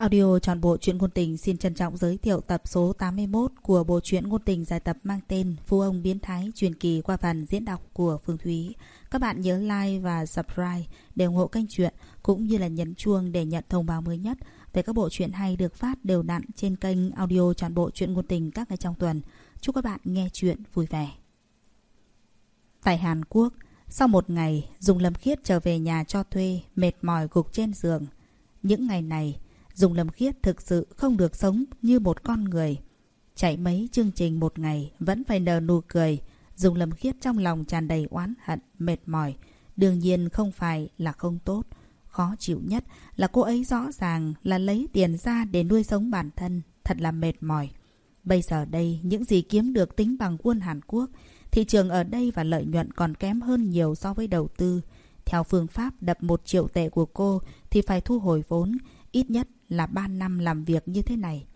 Audio tròn bộ truyện ngôn tình xin trân trọng giới thiệu tập số 81 của bộ truyện ngôn tình dài tập mang tên Phu ông biến thái truyền kỳ qua phần diễn đọc của Phương Thúy. Các bạn nhớ like và subscribe để ủng hộ kênh truyện cũng như là nhấn chuông để nhận thông báo mới nhất về các bộ truyện hay được phát đều đặn trên kênh audio tròn bộ truyện ngôn tình các ngày trong tuần. Chúc các bạn nghe truyện vui vẻ. Tại Hàn Quốc, sau một ngày, Dùng Lâm Khiết trở về nhà cho thuê, mệt mỏi gục trên giường. Những ngày này, Dùng Lâm Khiết thực sự không được sống như một con người. Chạy mấy chương trình một ngày vẫn phải nở nụ cười. Dùng Lâm Khiết trong lòng tràn đầy oán hận, mệt mỏi. Đương nhiên không phải là không tốt. Khó chịu nhất là cô ấy rõ ràng là lấy tiền ra để nuôi sống bản thân. Thật là mệt mỏi. Bây giờ đây, những gì kiếm được tính bằng quân Hàn Quốc, thị trường ở đây và lợi nhuận còn kém hơn nhiều so với đầu tư. Theo phương pháp đập một triệu tệ của cô thì phải thu hồi vốn, ít nhất là 3 năm làm việc như thế này.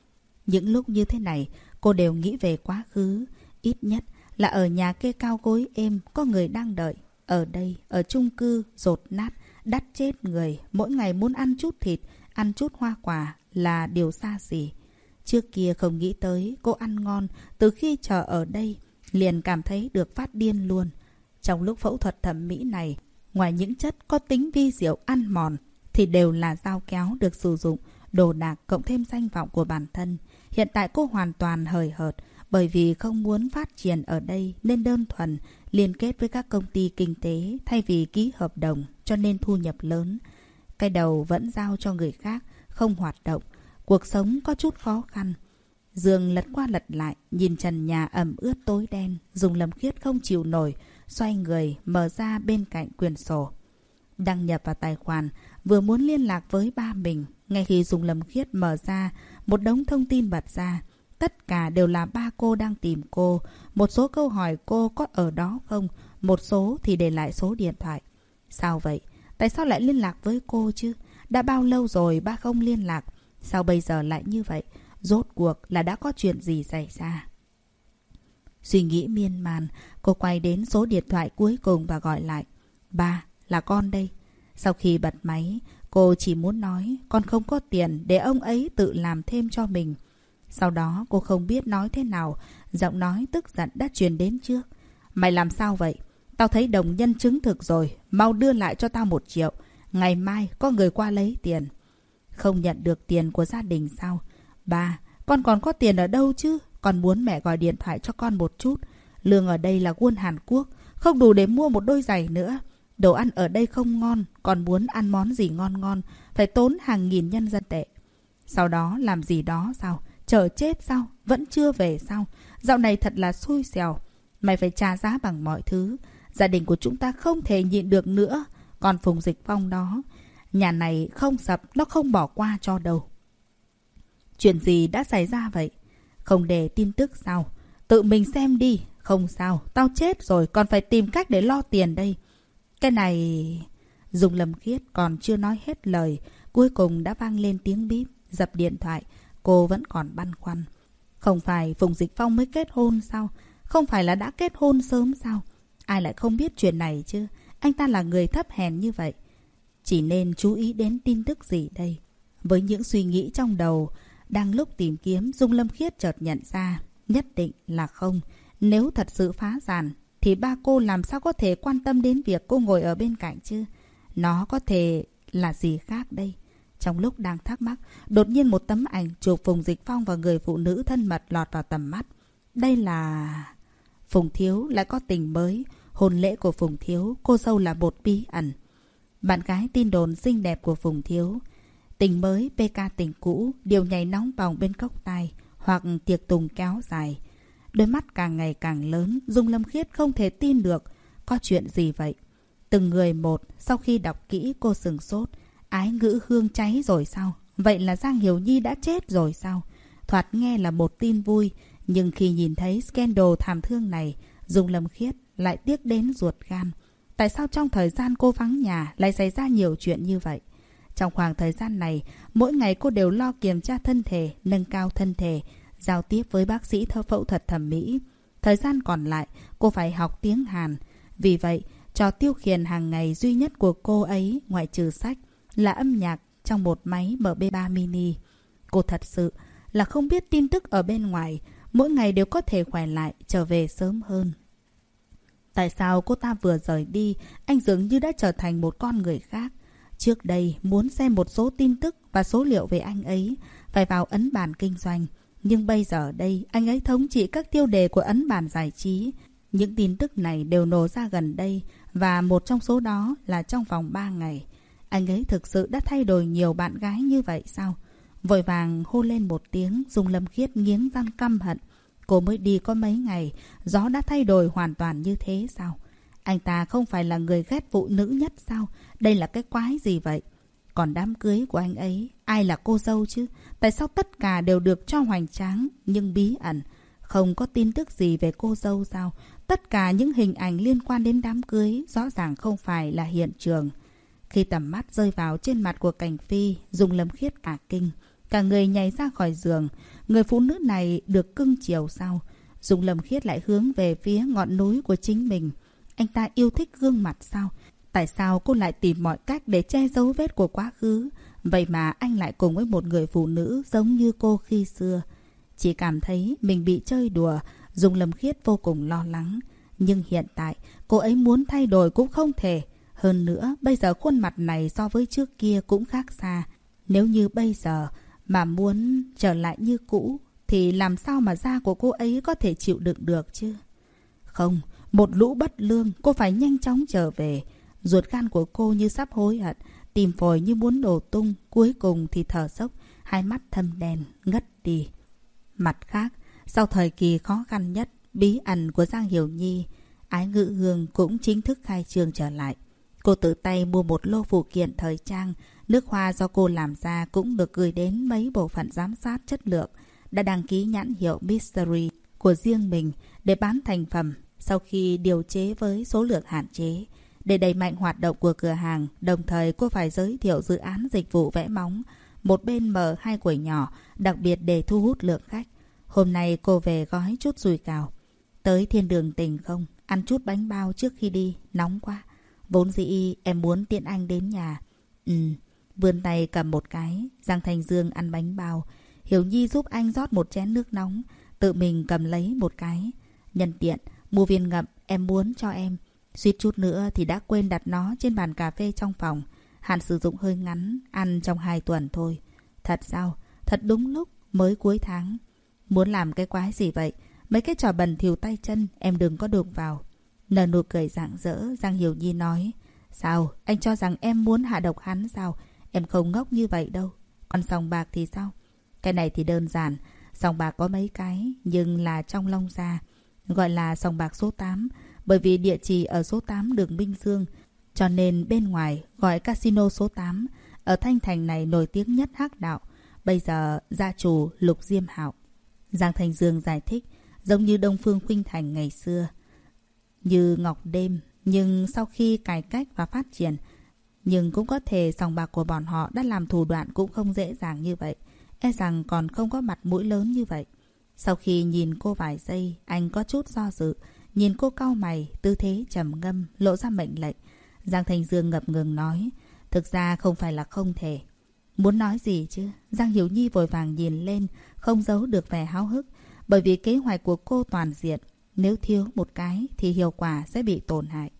Những lúc như thế này, cô đều nghĩ về quá khứ. Ít nhất là ở nhà kê cao gối êm, có người đang đợi. Ở đây, ở chung cư, rột nát, đắt chết người. Mỗi ngày muốn ăn chút thịt, ăn chút hoa quả là điều xa xỉ. Trước kia không nghĩ tới cô ăn ngon, từ khi chờ ở đây, liền cảm thấy được phát điên luôn. Trong lúc phẫu thuật thẩm mỹ này, ngoài những chất có tính vi diệu ăn mòn, thì đều là dao kéo được sử dụng đồ đạc cộng thêm danh vọng của bản thân. Hiện tại cô hoàn toàn hời hợt bởi vì không muốn phát triển ở đây nên đơn thuần liên kết với các công ty kinh tế thay vì ký hợp đồng cho nên thu nhập lớn. Cái đầu vẫn giao cho người khác, không hoạt động. Cuộc sống có chút khó khăn. Dương lật qua lật lại, nhìn trần nhà ẩm ướt tối đen, dùng lầm khiết không chịu nổi, xoay người, mở ra bên cạnh quyển sổ. Đăng nhập vào tài khoản, vừa muốn liên lạc với ba mình, ngay khi dùng lầm khiết mở ra, một đống thông tin bật ra. Tất cả đều là ba cô đang tìm cô. Một số câu hỏi cô có ở đó không? Một số thì để lại số điện thoại. Sao vậy? Tại sao lại liên lạc với cô chứ? Đã bao lâu rồi ba không liên lạc? Sao bây giờ lại như vậy? Rốt cuộc là đã có chuyện gì xảy ra? Suy nghĩ miên man, cô quay đến số điện thoại cuối cùng và gọi lại. Ba, là con đây. Sau khi bật máy, cô chỉ muốn nói con không có tiền để ông ấy tự làm thêm cho mình. Sau đó cô không biết nói thế nào, giọng nói tức giận đã truyền đến trước. Mày làm sao vậy? Tao thấy đồng nhân chứng thực rồi, mau đưa lại cho tao một triệu. Ngày mai có người qua lấy tiền. Không nhận được tiền của gia đình sao? Ba, con còn có tiền ở đâu chứ? Con muốn mẹ gọi điện thoại cho con một chút. Lương ở đây là quân Hàn Quốc, không đủ để mua một đôi giày nữa. Đồ ăn ở đây không ngon, còn muốn ăn món gì ngon ngon, phải tốn hàng nghìn nhân dân tệ. Sau đó làm gì đó sao? Chờ chết sao? Vẫn chưa về sao? Dạo này thật là xui xẻo. Mày phải trả giá bằng mọi thứ. Gia đình của chúng ta không thể nhịn được nữa. Còn Phùng Dịch Phong đó, nhà này không sập, nó không bỏ qua cho đâu. Chuyện gì đã xảy ra vậy? Không để tin tức sao? Tự mình xem đi. Không sao, tao chết rồi, còn phải tìm cách để lo tiền đây. Cái này... Dùng lầm khiết còn chưa nói hết lời. Cuối cùng đã vang lên tiếng bíp. Dập điện thoại. Cô vẫn còn băn khoăn. Không phải Phùng Dịch Phong mới kết hôn sao? Không phải là đã kết hôn sớm sao? Ai lại không biết chuyện này chứ? Anh ta là người thấp hèn như vậy. Chỉ nên chú ý đến tin tức gì đây? Với những suy nghĩ trong đầu, đang lúc tìm kiếm, Dung Lâm Khiết chợt nhận ra. Nhất định là không. Nếu thật sự phá giàn, thì ba cô làm sao có thể quan tâm đến việc cô ngồi ở bên cạnh chứ? Nó có thể là gì khác đây? Trong lúc đang thắc mắc, đột nhiên một tấm ảnh chụp Phùng Dịch Phong và người phụ nữ thân mật lọt vào tầm mắt. Đây là... Phùng Thiếu lại có tình mới. Hôn lễ của Phùng Thiếu, cô dâu là một bí ẩn. Bạn gái tin đồn xinh đẹp của Phùng Thiếu. Tình mới, PK tình cũ, điều nhảy nóng bỏng bên cốc tai, hoặc tiệc tùng kéo dài. Đôi mắt càng ngày càng lớn, Dung Lâm Khiết không thể tin được. Có chuyện gì vậy? Từng người một, sau khi đọc kỹ cô sừng sốt. Ái ngữ hương cháy rồi sao? Vậy là Giang Hiểu Nhi đã chết rồi sao? Thoạt nghe là một tin vui, nhưng khi nhìn thấy scandal thảm thương này, Dung Lâm Khiết lại tiếc đến ruột gan. Tại sao trong thời gian cô vắng nhà lại xảy ra nhiều chuyện như vậy? Trong khoảng thời gian này, mỗi ngày cô đều lo kiểm tra thân thể, nâng cao thân thể, giao tiếp với bác sĩ thơ phẫu thuật thẩm mỹ. Thời gian còn lại, cô phải học tiếng Hàn. Vì vậy, trò tiêu khiển hàng ngày duy nhất của cô ấy, ngoại trừ sách, là âm nhạc trong một máy MB3 mini. Cô thật sự là không biết tin tức ở bên ngoài. Mỗi ngày đều có thể khỏe lại, trở về sớm hơn. Tại sao cô ta vừa rời đi, anh dường như đã trở thành một con người khác. Trước đây, muốn xem một số tin tức và số liệu về anh ấy, phải vào ấn bản kinh doanh. Nhưng bây giờ đây, anh ấy thống trị các tiêu đề của ấn bản giải trí. Những tin tức này đều nổ ra gần đây và một trong số đó là trong vòng 3 ngày. Anh ấy thực sự đã thay đổi nhiều bạn gái như vậy sao? Vội vàng hô lên một tiếng, dùng lâm khiết nghiến răng căm hận. Cô mới đi có mấy ngày, gió đã thay đổi hoàn toàn như thế sao? Anh ta không phải là người ghét phụ nữ nhất sao? Đây là cái quái gì vậy? Còn đám cưới của anh ấy, ai là cô dâu chứ? Tại sao tất cả đều được cho hoành tráng, nhưng bí ẩn? Không có tin tức gì về cô dâu sao? Tất cả những hình ảnh liên quan đến đám cưới rõ ràng không phải là hiện trường. Khi tầm mắt rơi vào trên mặt của Cảnh Phi, dùng lâm khiết cả kinh. Cả người nhảy ra khỏi giường. Người phụ nữ này được cưng chiều sao? Dùng lâm khiết lại hướng về phía ngọn núi của chính mình. Anh ta yêu thích gương mặt sao? Tại sao cô lại tìm mọi cách để che giấu vết của quá khứ? Vậy mà anh lại cùng với một người phụ nữ giống như cô khi xưa. Chỉ cảm thấy mình bị chơi đùa, Dung Lâm Khiết vô cùng lo lắng. Nhưng hiện tại, cô ấy muốn thay đổi cũng không thể. Hơn nữa, bây giờ khuôn mặt này so với trước kia cũng khác xa. Nếu như bây giờ mà muốn trở lại như cũ, thì làm sao mà da của cô ấy có thể chịu đựng được chứ? Không, một lũ bất lương, cô phải nhanh chóng trở về. Ruột gan của cô như sắp hối hận, tìm phổi như muốn đổ tung, cuối cùng thì thở dốc, hai mắt thâm đen, ngất đi. Mặt khác, sau thời kỳ khó khăn nhất, bí ẩn của Giang Hiểu Nhi, ái ngự hương cũng chính thức khai trường trở lại. Cô tự tay mua một lô phụ kiện thời trang, nước hoa do cô làm ra cũng được gửi đến mấy bộ phận giám sát chất lượng, đã đăng ký nhãn hiệu Mystery của riêng mình để bán thành phẩm sau khi điều chế với số lượng hạn chế. Để đẩy mạnh hoạt động của cửa hàng, đồng thời cô phải giới thiệu dự án dịch vụ vẽ móng, một bên mở hai quầy nhỏ, đặc biệt để thu hút lượng khách. Hôm nay cô về gói chút rùi cào. Tới thiên đường tình không? Ăn chút bánh bao trước khi đi, nóng quá. Vốn dĩ em muốn tiện anh đến nhà. Ừ, vươn tay cầm một cái, Giang Thành Dương ăn bánh bao. Hiểu Nhi giúp anh rót một chén nước nóng, tự mình cầm lấy một cái. Nhân tiện, mua viên ngậm em muốn cho em. Suýt chút nữa thì đã quên đặt nó trên bàn cà phê trong phòng. Hạn sử dụng hơi ngắn, ăn trong hai tuần thôi. Thật sao? Thật đúng lúc, mới cuối tháng. Muốn làm cái quái gì vậy? Mấy cái trò bẩn thiểu tay chân, em đừng có đụng vào. Nở nụ cười rạng rỡ, Giang Hiểu Nhi nói. Sao? Anh cho rằng em muốn hạ độc hắn sao? Em không ngốc như vậy đâu. Còn sòng bạc thì sao? Cái này thì đơn giản. Sòng bạc có mấy cái, nhưng là trong Long Gia. Gọi là sòng bạc số 8, bởi vì địa chỉ ở số 8 đường Minh Dương. Cho nên bên ngoài gọi casino số 8. Ở Thanh Thành này nổi tiếng nhất hắc đạo. Bây giờ gia chủ Lục Diêm Hạo. Giang Thành Dương giải thích, giống như Đông Phương Khuynh Thành ngày xưa. Như Ngọc Đêm, nhưng sau khi cải cách và phát triển, nhưng cũng có thể sòng bạc của bọn họ đã làm thủ đoạn cũng không dễ dàng như vậy. E rằng còn không có mặt mũi lớn như vậy. Sau khi nhìn cô vài giây, anh có chút do dự. Nhìn cô cau mày, tư thế trầm ngâm, lộ ra mệnh lệnh. Giang Thành Dương ngập ngừng nói, thực ra không phải là không thể. Muốn nói gì chứ? Giang Hiểu Nhi vội vàng nhìn lên, không giấu được vẻ háo hức. Bởi vì kế hoạch của cô toàn diện, nếu thiếu một cái thì hiệu quả sẽ bị tổn hại.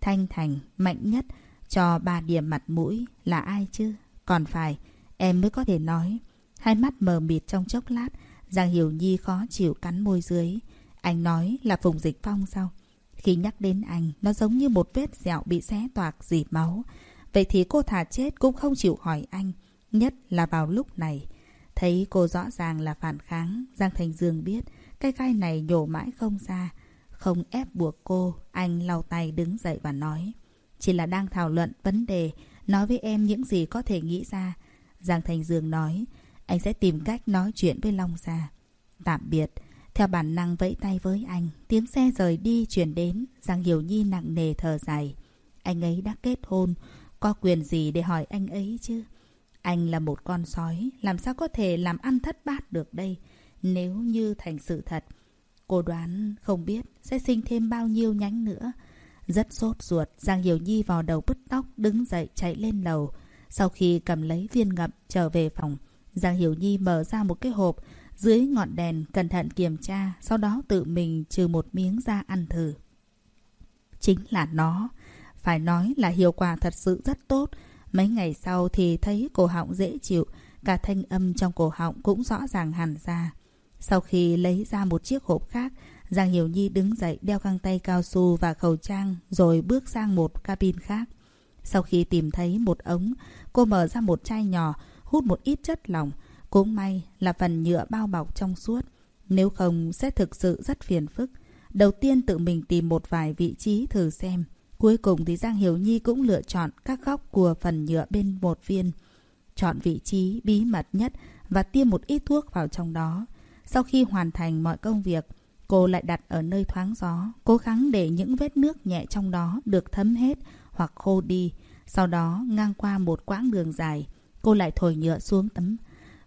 Thanh Thành, mạnh nhất, cho ba điểm mặt mũi là ai chứ? Còn phải, em mới có thể nói. Hai mắt mờ mịt trong chốc lát, Giang Hiểu Nhi khó chịu cắn môi dưới. Anh nói là Phùng Dịch Phong sao? Khi nhắc đến anh, nó giống như một vết dẹo bị xé toạc dì máu. Vậy thì cô thả chết cũng không chịu hỏi anh. Nhất là vào lúc này. Thấy cô rõ ràng là phản kháng, Giang Thành Dương biết cái gai này nhổ mãi không ra. Không ép buộc cô, anh lau tay đứng dậy và nói. Chỉ là đang thảo luận vấn đề, nói với em những gì có thể nghĩ ra. Giang Thành Dương nói, anh sẽ tìm cách nói chuyện với Long Gia. Tạm biệt, theo bản năng vẫy tay với anh, tiếng xe rời đi chuyển đến, Giang Hiểu Nhi nặng nề thở dài. Anh ấy đã kết hôn, có quyền gì để hỏi anh ấy chứ? Anh là một con sói, làm sao có thể làm ăn thất bát được đây? Nếu như thành sự thật, cô đoán không biết sẽ sinh thêm bao nhiêu nhánh nữa. Rất sốt ruột, Giang Hiểu Nhi vào đầu bứt tóc, đứng dậy chạy lên lầu. Sau khi cầm lấy viên ngậm trở về phòng, Giang Hiểu Nhi mở ra một cái hộp dưới ngọn đèn cẩn thận kiểm tra, sau đó tự mình trừ một miếng ra ăn thử. Chính là nó. Phải nói là hiệu quả thật sự rất tốt. Mấy ngày sau thì thấy cổ họng dễ chịu, cả thanh âm trong cổ họng cũng rõ ràng hẳn ra. Sau khi lấy ra một chiếc hộp khác, Giang Hiểu Nhi đứng dậy đeo găng tay cao su và khẩu trang rồi bước sang một cabin khác. Sau khi tìm thấy một ống, cô mở ra một chai nhỏ, hút một ít chất lỏng. Cũng may là phần nhựa bao bọc trong suốt. Nếu không sẽ thực sự rất phiền phức. Đầu tiên tự mình tìm một vài vị trí thử xem. Cuối cùng thì Giang Hiểu Nhi cũng lựa chọn các góc của phần nhựa bên một viên. Chọn vị trí bí mật nhất và tiêm một ít thuốc vào trong đó. Sau khi hoàn thành mọi công việc, cô lại đặt ở nơi thoáng gió, cố gắng để những vết nước nhẹ trong đó được thấm hết hoặc khô đi. Sau đó ngang qua một quãng đường dài, cô lại thổi nhựa xuống tấm.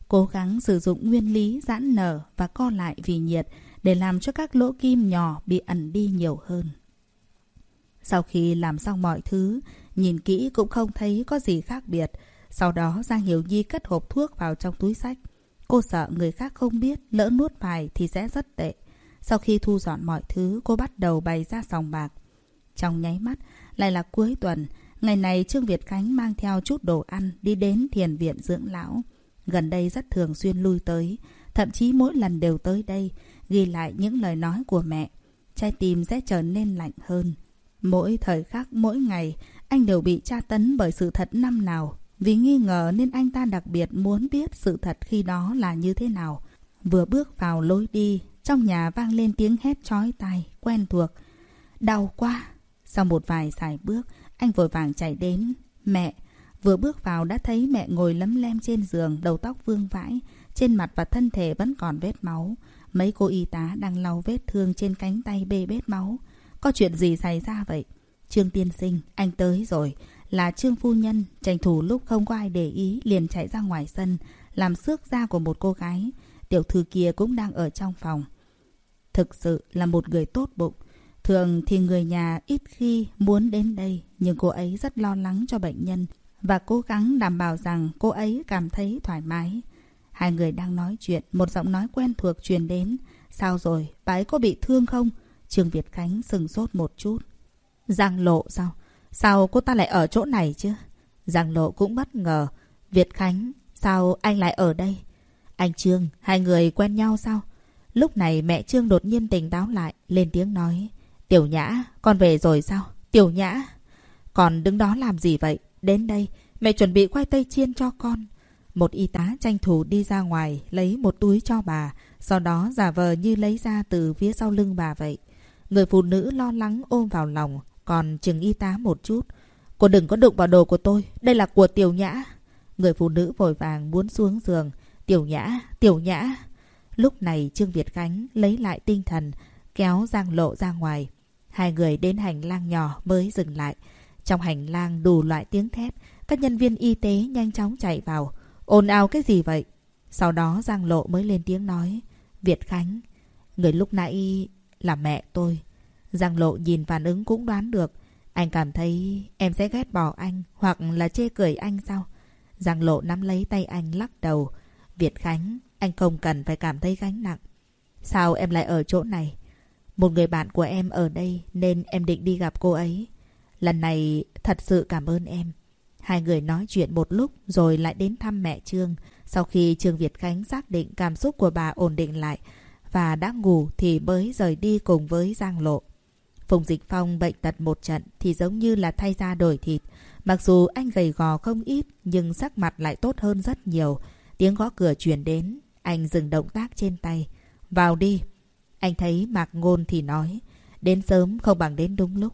Cố gắng sử dụng nguyên lý giãn nở và co lại vì nhiệt để làm cho các lỗ kim nhỏ bị ẩn đi nhiều hơn. Sau khi làm xong mọi thứ, nhìn kỹ cũng không thấy có gì khác biệt. Sau đó Giang Hiểu Nhi cất hộp thuốc vào trong túi sách. Cô sợ người khác không biết, lỡ nuốt phải thì sẽ rất tệ. Sau khi thu dọn mọi thứ, cô bắt đầu bày ra sòng bạc. Trong nháy mắt, lại là cuối tuần. Ngày này Trương Việt Khánh mang theo chút đồ ăn đi đến thiền viện dưỡng lão. Gần đây rất thường xuyên lui tới. Thậm chí mỗi lần đều tới đây, ghi lại những lời nói của mẹ. Trái tim sẽ trở nên lạnh hơn. Mỗi thời khắc, mỗi ngày, anh đều bị tra tấn bởi sự thật năm nào. Vì nghi ngờ nên anh ta đặc biệt muốn biết sự thật khi đó là như thế nào. Vừa bước vào lối đi, trong nhà vang lên tiếng hét chói tai, quen thuộc. Đau quá! Sau một vài sải bước, anh vội vàng chạy đến. Mẹ! Vừa bước vào đã thấy mẹ ngồi lấm lem trên giường, đầu tóc vương vãi. Trên mặt và thân thể vẫn còn vết máu. Mấy cô y tá đang lau vết thương trên cánh tay bê bết máu. Có chuyện gì xảy ra vậy? Trương tiên sinh, anh tới rồi. Là Trương phu nhân, tranh thủ lúc không có ai để ý liền chạy ra ngoài sân, làm xước da của một cô gái. Tiểu thư kia cũng đang ở trong phòng. Thực sự là một người tốt bụng. Thường thì người nhà ít khi muốn đến đây, nhưng cô ấy rất lo lắng cho bệnh nhân và cố gắng đảm bảo rằng cô ấy cảm thấy thoải mái. Hai người đang nói chuyện, một giọng nói quen thuộc truyền đến. Sao rồi, bà ấy có bị thương không? Trương Việt Khánh sừng sốt một chút. Giang lộ sao? Sao cô ta lại ở chỗ này chứ? Giang lộ cũng bất ngờ. Việt Khánh, sao anh lại ở đây? Anh Trương, hai người quen nhau sao? Lúc này mẹ Trương đột nhiên tỉnh táo lại, lên tiếng nói. Tiểu Nhã, con về rồi sao? Tiểu Nhã, còn đứng đó làm gì vậy? Đến đây, mẹ chuẩn bị khoai tây chiên cho con. Một y tá tranh thủ đi ra ngoài, lấy một túi cho bà, sau đó giả vờ như lấy ra từ phía sau lưng bà vậy. Người phụ nữ lo lắng ôm vào lòng, còn chừng y tá một chút. Cô đừng có đụng vào đồ của tôi, đây là của Tiểu Nhã. Người phụ nữ vội vàng muốn xuống giường. Tiểu Nhã, Tiểu Nhã. Lúc này Trương Việt Khánh lấy lại tinh thần, kéo Giang Lộ ra ngoài. Hai người đến hành lang nhỏ mới dừng lại. Trong hành lang đủ loại tiếng thét, các nhân viên y tế nhanh chóng chạy vào. ồn ào cái gì vậy? Sau đó Giang Lộ mới lên tiếng nói. Việt Khánh, người lúc nãy là mẹ tôi. Giang Lộ nhìn phản ứng cũng đoán được. Anh cảm thấy em sẽ ghét bỏ anh hoặc là chê cười anh sao? Giang Lộ nắm lấy tay anh lắc đầu. Việt Khánh, anh không cần phải cảm thấy gánh nặng. Sao em lại ở chỗ này? Một người bạn của em ở đây nên em định đi gặp cô ấy. Lần này thật sự cảm ơn em. Hai người nói chuyện một lúc rồi lại đến thăm mẹ Trương. Sau khi Trương Việt Khánh xác định cảm xúc của bà ổn định lại và đã ngủ thì mới rời đi cùng với Giang Lộ. Phùng Dịch Phong bệnh tật một trận thì giống như là thay da đổi thịt. Mặc dù anh gầy gò không ít nhưng sắc mặt lại tốt hơn rất nhiều. Tiếng gõ cửa truyền đến, anh dừng động tác trên tay. Vào đi. Anh thấy Mạc Ngôn thì nói. Đến sớm không bằng đến đúng lúc.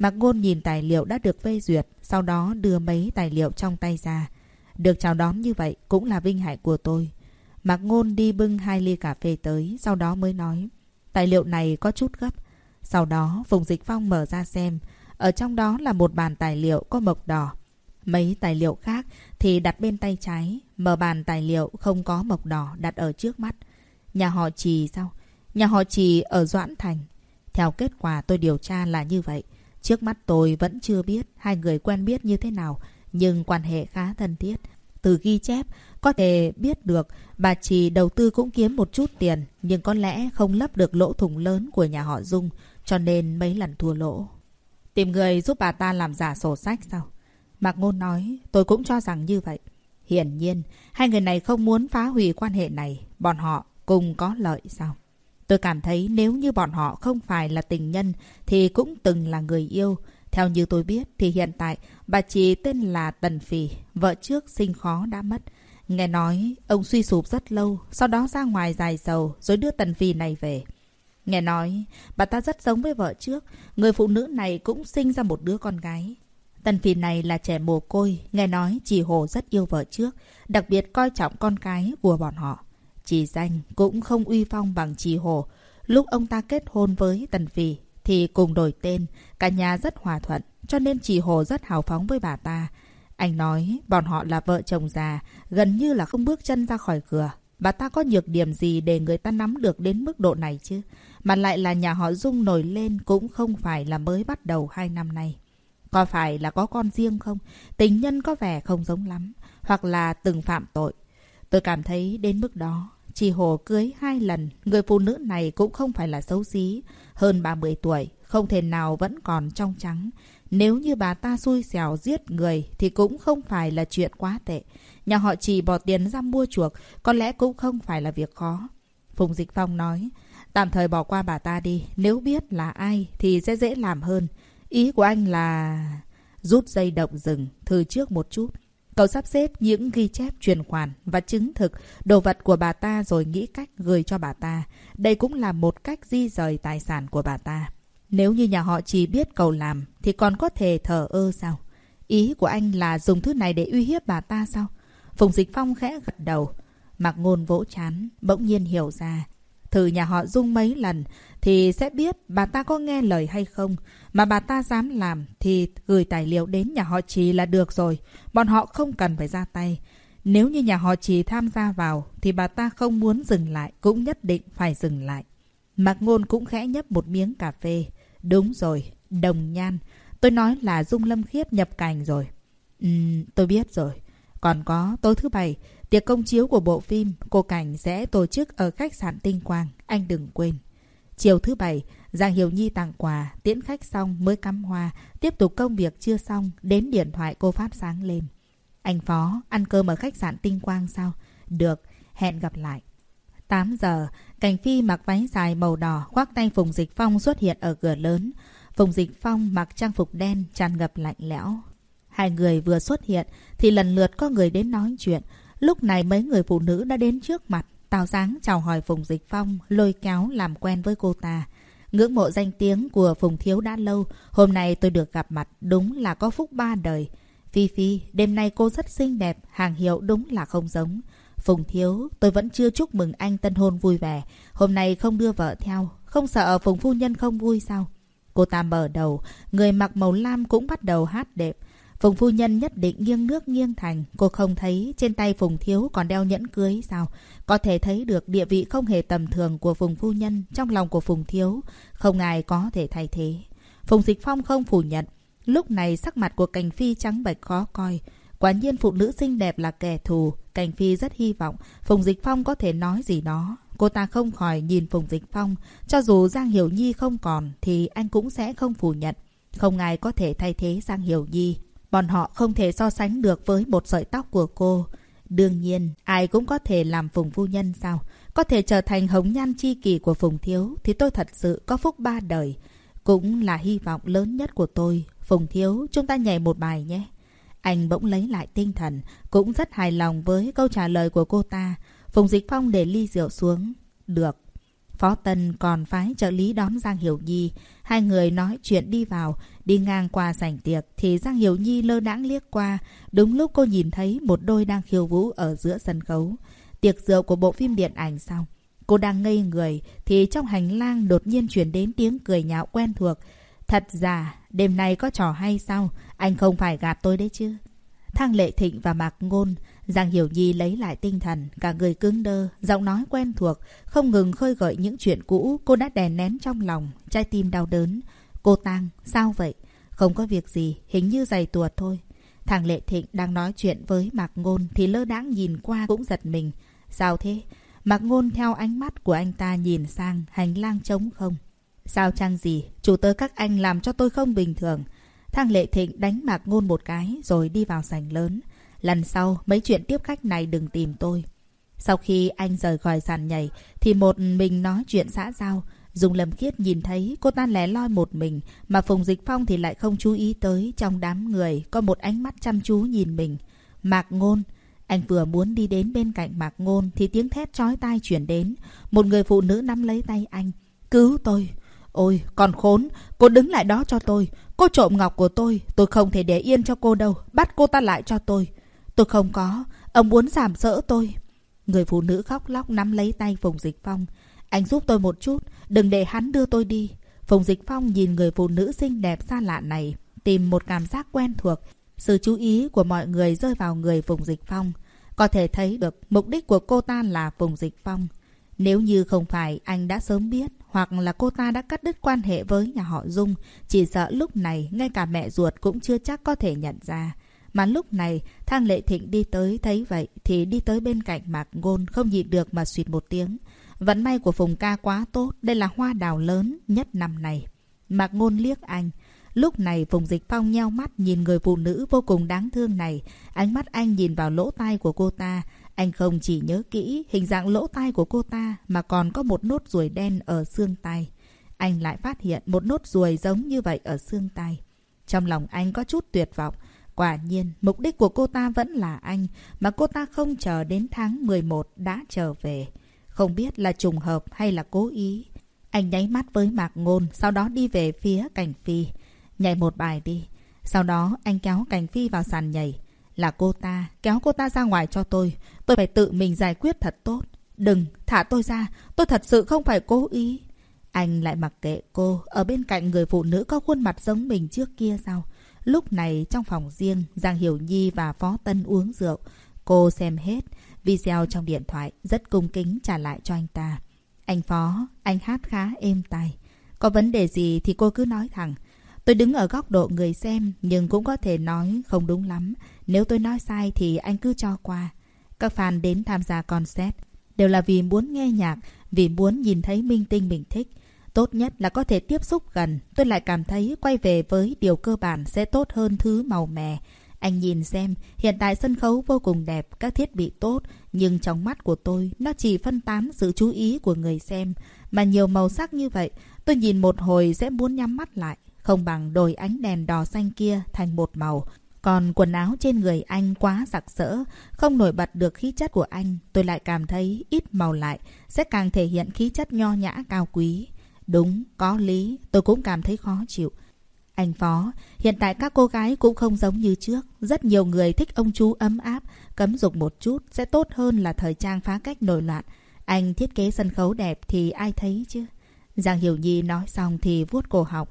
Mạc Ngôn nhìn tài liệu đã được phê duyệt, sau đó đưa mấy tài liệu trong tay ra. Được chào đón như vậy cũng là vinh hạnh của tôi. Mạc Ngôn đi bưng hai ly cà phê tới, sau đó mới nói. Tài liệu này có chút gấp. Sau đó Phùng Dịch Phong mở ra xem. Ở trong đó là một bàn tài liệu có mộc đỏ. Mấy tài liệu khác thì đặt bên tay trái. Mở bàn tài liệu không có mộc đỏ đặt ở trước mắt. Nhà họ Trì sao? Nhà họ Trì ở Doãn Thành. Theo kết quả tôi điều tra là như vậy. Trước mắt tôi vẫn chưa biết hai người quen biết như thế nào. Nhưng quan hệ khá thân thiết. Từ ghi chép, có thể biết được bà trì đầu tư cũng kiếm một chút tiền, nhưng có lẽ không lấp được lỗ thủng lớn của nhà họ Dung, cho nên mấy lần thua lỗ. Tìm người giúp bà ta làm giả sổ sách sao? Mạc Ngôn nói, tôi cũng cho rằng như vậy. Hiển nhiên, hai người này không muốn phá hủy quan hệ này, bọn họ cùng có lợi sao? Tôi cảm thấy nếu như bọn họ không phải là tình nhân thì cũng từng là người yêu. Theo như tôi biết thì hiện tại bà chị tên là Tần Phì, vợ trước sinh khó đã mất. Nghe nói ông suy sụp rất lâu, sau đó ra ngoài dài sầu rồi đưa Tần Phì này về. Nghe nói bà ta rất giống với vợ trước, người phụ nữ này cũng sinh ra một đứa con gái. Tần Phì này là trẻ mồ côi, nghe nói chị Hồ rất yêu vợ trước, đặc biệt coi trọng con cái của bọn họ. Chỉ danh cũng không uy phong bằng chỉ Hồ. Lúc ông ta kết hôn với Tần Phì thì cùng đổi tên, cả nhà rất hòa thuận, cho nên chỉ Hồ rất hào phóng với bà ta. Anh nói bọn họ là vợ chồng già, gần như là không bước chân ra khỏi cửa. Bà ta có nhược điểm gì để người ta nắm được đến mức độ này chứ? Mà lại là nhà họ Dung nổi lên cũng không phải là mới bắt đầu hai năm nay. Có phải là có con riêng không? Tình nhân có vẻ không giống lắm. Hoặc là từng phạm tội. Tôi cảm thấy đến mức đó. Chị Hồ cưới hai lần. Người phụ nữ này cũng không phải là xấu xí. Hơn 30 tuổi. Không thể nào vẫn còn trong trắng. Nếu như bà ta xui xẻo giết người thì cũng không phải là chuyện quá tệ. Nhà họ chỉ bỏ tiền ra mua chuộc. Có lẽ cũng không phải là việc khó. Phùng Dịch Phong nói. Tạm thời bỏ qua bà ta đi. Nếu biết là ai thì sẽ dễ làm hơn. Ý của anh là... Rút dây động rừng, thử trước một chút. Cậu sắp xếp những ghi chép truyền khoản và chứng thực đồ vật của bà ta rồi nghĩ cách gửi cho bà ta. Đây cũng là một cách di rời tài sản của bà ta. Nếu như nhà họ chỉ biết cậu làm thì còn có thể thờ ơ sao? Ý của anh là dùng thứ này để uy hiếp bà ta sao? Phùng Dịch Phong khẽ gật đầu. Mặc ngôn vỗ chán, bỗng nhiên hiểu ra. Thử nhà họ dung mấy lần thì sẽ biết bà ta có nghe lời hay không. Mà bà ta dám làm thì gửi tài liệu đến nhà họ trì là được rồi. Bọn họ không cần phải ra tay. Nếu như nhà họ trì tham gia vào thì bà ta không muốn dừng lại cũng nhất định phải dừng lại. Mạc Ngôn cũng khẽ nhấp một miếng cà phê. Đúng rồi, đồng nhan. Tôi nói là Dung Lâm Khiết nhập cảnh rồi. Ừ, tôi biết rồi. Còn có tối thứ bảy, tiệc công chiếu của bộ phim Cô Cảnh sẽ tổ chức ở khách sạn Tinh Quang. Anh đừng quên. Chiều thứ bảy, Giang Hiểu Nhi tặng quà, tiễn khách xong mới cắm hoa, tiếp tục công việc chưa xong, đến điện thoại cô phát sáng lên. Anh Phó, ăn cơm ở khách sạn Tinh Quang sao? Được, hẹn gặp lại. 8 giờ, Cảnh Phi mặc váy dài màu đỏ, khoác tay Phùng Dịch Phong xuất hiện ở cửa lớn. Phùng Dịch Phong mặc trang phục đen, tràn ngập lạnh lẽo. Hai người vừa xuất hiện, thì lần lượt có người đến nói chuyện. Lúc này mấy người phụ nữ đã đến trước mặt. Tào Sáng chào hỏi Phùng Dịch Phong, lôi kéo làm quen với cô ta. Ngưỡng mộ danh tiếng của Phùng Thiếu đã lâu, hôm nay tôi được gặp mặt đúng là có phúc ba đời. Phi Phi, đêm nay cô rất xinh đẹp, hàng hiệu đúng là không giống. Phùng Thiếu, tôi vẫn chưa chúc mừng anh tân hôn vui vẻ. Hôm nay không đưa vợ theo, không sợ Phùng Phu Nhân không vui sao? Cô ta mở đầu, người mặc màu lam cũng bắt đầu hát đẹp. Phùng phu nhân nhất định nghiêng nước nghiêng thành. Cô không thấy trên tay Phùng Thiếu còn đeo nhẫn cưới sao? Có thể thấy được địa vị không hề tầm thường của Phùng phu nhân trong lòng của Phùng Thiếu. Không ai có thể thay thế. Phùng Dịch Phong không phủ nhận. Lúc này sắc mặt của Cảnh Phi trắng bệch khó coi. Quả nhiên phụ nữ xinh đẹp là kẻ thù. Cảnh Phi rất hy vọng Phùng Dịch Phong có thể nói gì đó. Cô ta không khỏi nhìn Phùng Dịch Phong. Cho dù Giang Hiểu Nhi không còn thì anh cũng sẽ không phủ nhận. Không ai có thể thay thế Giang Hiểu Nhi. Bọn họ không thể so sánh được với một sợi tóc của cô. Đương nhiên, ai cũng có thể làm Phùng Phu Nhân sao? Có thể trở thành hống nhan chi kỷ của Phùng Thiếu thì tôi thật sự có phúc ba đời. Cũng là hy vọng lớn nhất của tôi. Phùng Thiếu, chúng ta nhảy một bài nhé. Anh bỗng lấy lại tinh thần, cũng rất hài lòng với câu trả lời của cô ta. Phùng Dịch Phong để ly rượu xuống. Được. Phó Tân còn phái trợ lý đón Giang Hiểu Nhi. Hai người nói chuyện đi vào, đi ngang qua sảnh tiệc thì Giang Hiểu Nhi lơ đãng liếc qua. Đúng lúc cô nhìn thấy một đôi đang khiêu vũ ở giữa sân khấu. Tiệc rượu của bộ phim điện ảnh xong. Cô đang ngây người thì trong hành lang đột nhiên chuyển đến tiếng cười nhạo quen thuộc. Thật giả, đêm nay có trò hay sao? Anh không phải gạt tôi đấy chứ? Thang Lệ Thịnh và Mạc Ngôn, Giang Hiểu Nhi lấy lại tinh thần, cả người cứng đơ, giọng nói quen thuộc, không ngừng khơi gợi những chuyện cũ cô đã đè nén trong lòng, trái tim đau đớn. Cô Tang, sao vậy? Không có việc gì, hình như giày tuột thôi. Thằng Lệ Thịnh đang nói chuyện với Mạc Ngôn thì lơ đãng nhìn qua cũng giật mình. Sao thế? Mạc Ngôn theo ánh mắt của anh ta nhìn sang hành lang trống không. Sao chăng gì? Chủ tớ các anh làm cho tôi không bình thường. Thằng Lệ Thịnh đánh Mạc Ngôn một cái rồi đi vào sảnh lớn. Lần sau, mấy chuyện tiếp khách này đừng tìm tôi. Sau khi anh rời khỏi sàn nhảy, thì một mình nói chuyện xã giao. Dùng Lâm Khiết nhìn thấy cô ta lẻ loi một mình, mà Phùng Dịch Phong thì lại không chú ý tới trong đám người có một ánh mắt chăm chú nhìn mình. Mạc Ngôn, anh vừa muốn đi đến bên cạnh Mạc Ngôn thì tiếng thét chói tai chuyển đến. Một người phụ nữ nắm lấy tay anh. Cứu tôi! Ôi, còn khốn! Cô đứng lại đó cho tôi. Cô trộm ngọc của tôi. Tôi không thể để yên cho cô đâu. Bắt cô ta lại cho tôi. Tôi không có. Ông muốn giảm sỡ tôi. Người phụ nữ khóc lóc nắm lấy tay Phùng Dịch Phong. Anh giúp tôi một chút. Đừng để hắn đưa tôi đi. Phùng Dịch Phong nhìn người phụ nữ xinh đẹp xa lạ này. Tìm một cảm giác quen thuộc. Sự chú ý của mọi người rơi vào người Phùng Dịch Phong. Có thể thấy được mục đích của cô ta là Phùng Dịch Phong. Nếu như không phải anh đã sớm biết hoặc là cô ta đã cắt đứt quan hệ với nhà họ Dung, chỉ sợ lúc này ngay cả mẹ ruột cũng chưa chắc có thể nhận ra. Mà lúc này, Thang Lệ Thịnh đi tới thấy vậy thì đi tới bên cạnh Mạc Ngôn không nhịn được mà suyệt một tiếng. Vận may của Phùng ca quá tốt, đây là hoa đào lớn nhất năm này. Mạc Ngôn liếc anh. Lúc này Phùng Dịch Phong nheo mắt nhìn người phụ nữ vô cùng đáng thương này. Ánh mắt anh nhìn vào lỗ tai của cô ta. Anh không chỉ nhớ kỹ hình dạng lỗ tai của cô ta mà còn có một nốt ruồi đen ở xương tai. Anh lại phát hiện một nốt ruồi giống như vậy ở xương tai. Trong lòng anh có chút tuyệt vọng. Quả nhiên, mục đích của cô ta vẫn là anh, mà cô ta không chờ đến tháng 11 đã trở về. Không biết là trùng hợp hay là cố ý. Anh nháy mắt với Mạc Ngôn, sau đó đi về phía Cảnh Phi. Nhảy một bài đi. Sau đó anh kéo Cảnh Phi vào sàn nhảy. Là cô ta, kéo cô ta ra ngoài cho tôi. Tôi phải tự mình giải quyết thật tốt. Đừng, thả tôi ra. Tôi thật sự không phải cố ý. Anh lại mặc kệ cô, ở bên cạnh người phụ nữ có khuôn mặt giống mình trước kia sao? Lúc này trong phòng riêng, Giang Hiểu Nhi và Phó Tân uống rượu. Cô xem hết video trong điện thoại, rất cung kính trả lại cho anh ta. Anh Phó, anh hát khá êm tai. Có vấn đề gì thì cô cứ nói thẳng. Tôi đứng ở góc độ người xem, nhưng cũng có thể nói không đúng lắm. Nếu tôi nói sai thì anh cứ cho qua. Các fan đến tham gia concert đều là vì muốn nghe nhạc, vì muốn nhìn thấy minh tinh mình thích. Tốt nhất là có thể tiếp xúc gần. Tôi lại cảm thấy quay về với điều cơ bản sẽ tốt hơn thứ màu mè. Anh nhìn xem, hiện tại sân khấu vô cùng đẹp, các thiết bị tốt, nhưng trong mắt của tôi, nó chỉ phân tán sự chú ý của người xem. Mà nhiều màu sắc như vậy, tôi nhìn một hồi sẽ muốn nhắm mắt lại, không bằng đổi ánh đèn đỏ xanh kia thành một màu. Còn quần áo trên người anh quá sặc sỡ, không nổi bật được khí chất của anh, tôi lại cảm thấy ít màu lại, sẽ càng thể hiện khí chất nho nhã cao quý. Đúng, có lý, tôi cũng cảm thấy khó chịu. Anh Phó, hiện tại các cô gái cũng không giống như trước. Rất nhiều người thích ông chú ấm áp, cấm dục một chút sẽ tốt hơn là thời trang phá cách nổi loạn. Anh thiết kế sân khấu đẹp thì ai thấy chứ? Giang Hiểu Nhi nói xong thì vuốt cổ họng.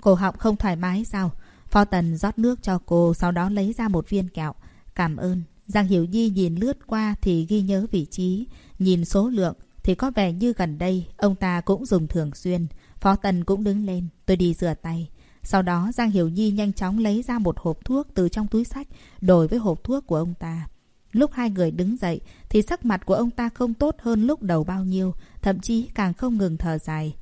Cổ họng không thoải mái sao? Phó Tần rót nước cho cô, sau đó lấy ra một viên kẹo. Cảm ơn. Giang Hiểu Nhi nhìn lướt qua thì ghi nhớ vị trí. Nhìn số lượng thì có vẻ như gần đây ông ta cũng dùng thường xuyên. Phó Tần cũng đứng lên. Tôi đi rửa tay. Sau đó Giang Hiểu Nhi nhanh chóng lấy ra một hộp thuốc từ trong túi sách đổi với hộp thuốc của ông ta. Lúc hai người đứng dậy thì sắc mặt của ông ta không tốt hơn lúc đầu bao nhiêu, thậm chí càng không ngừng thở dài.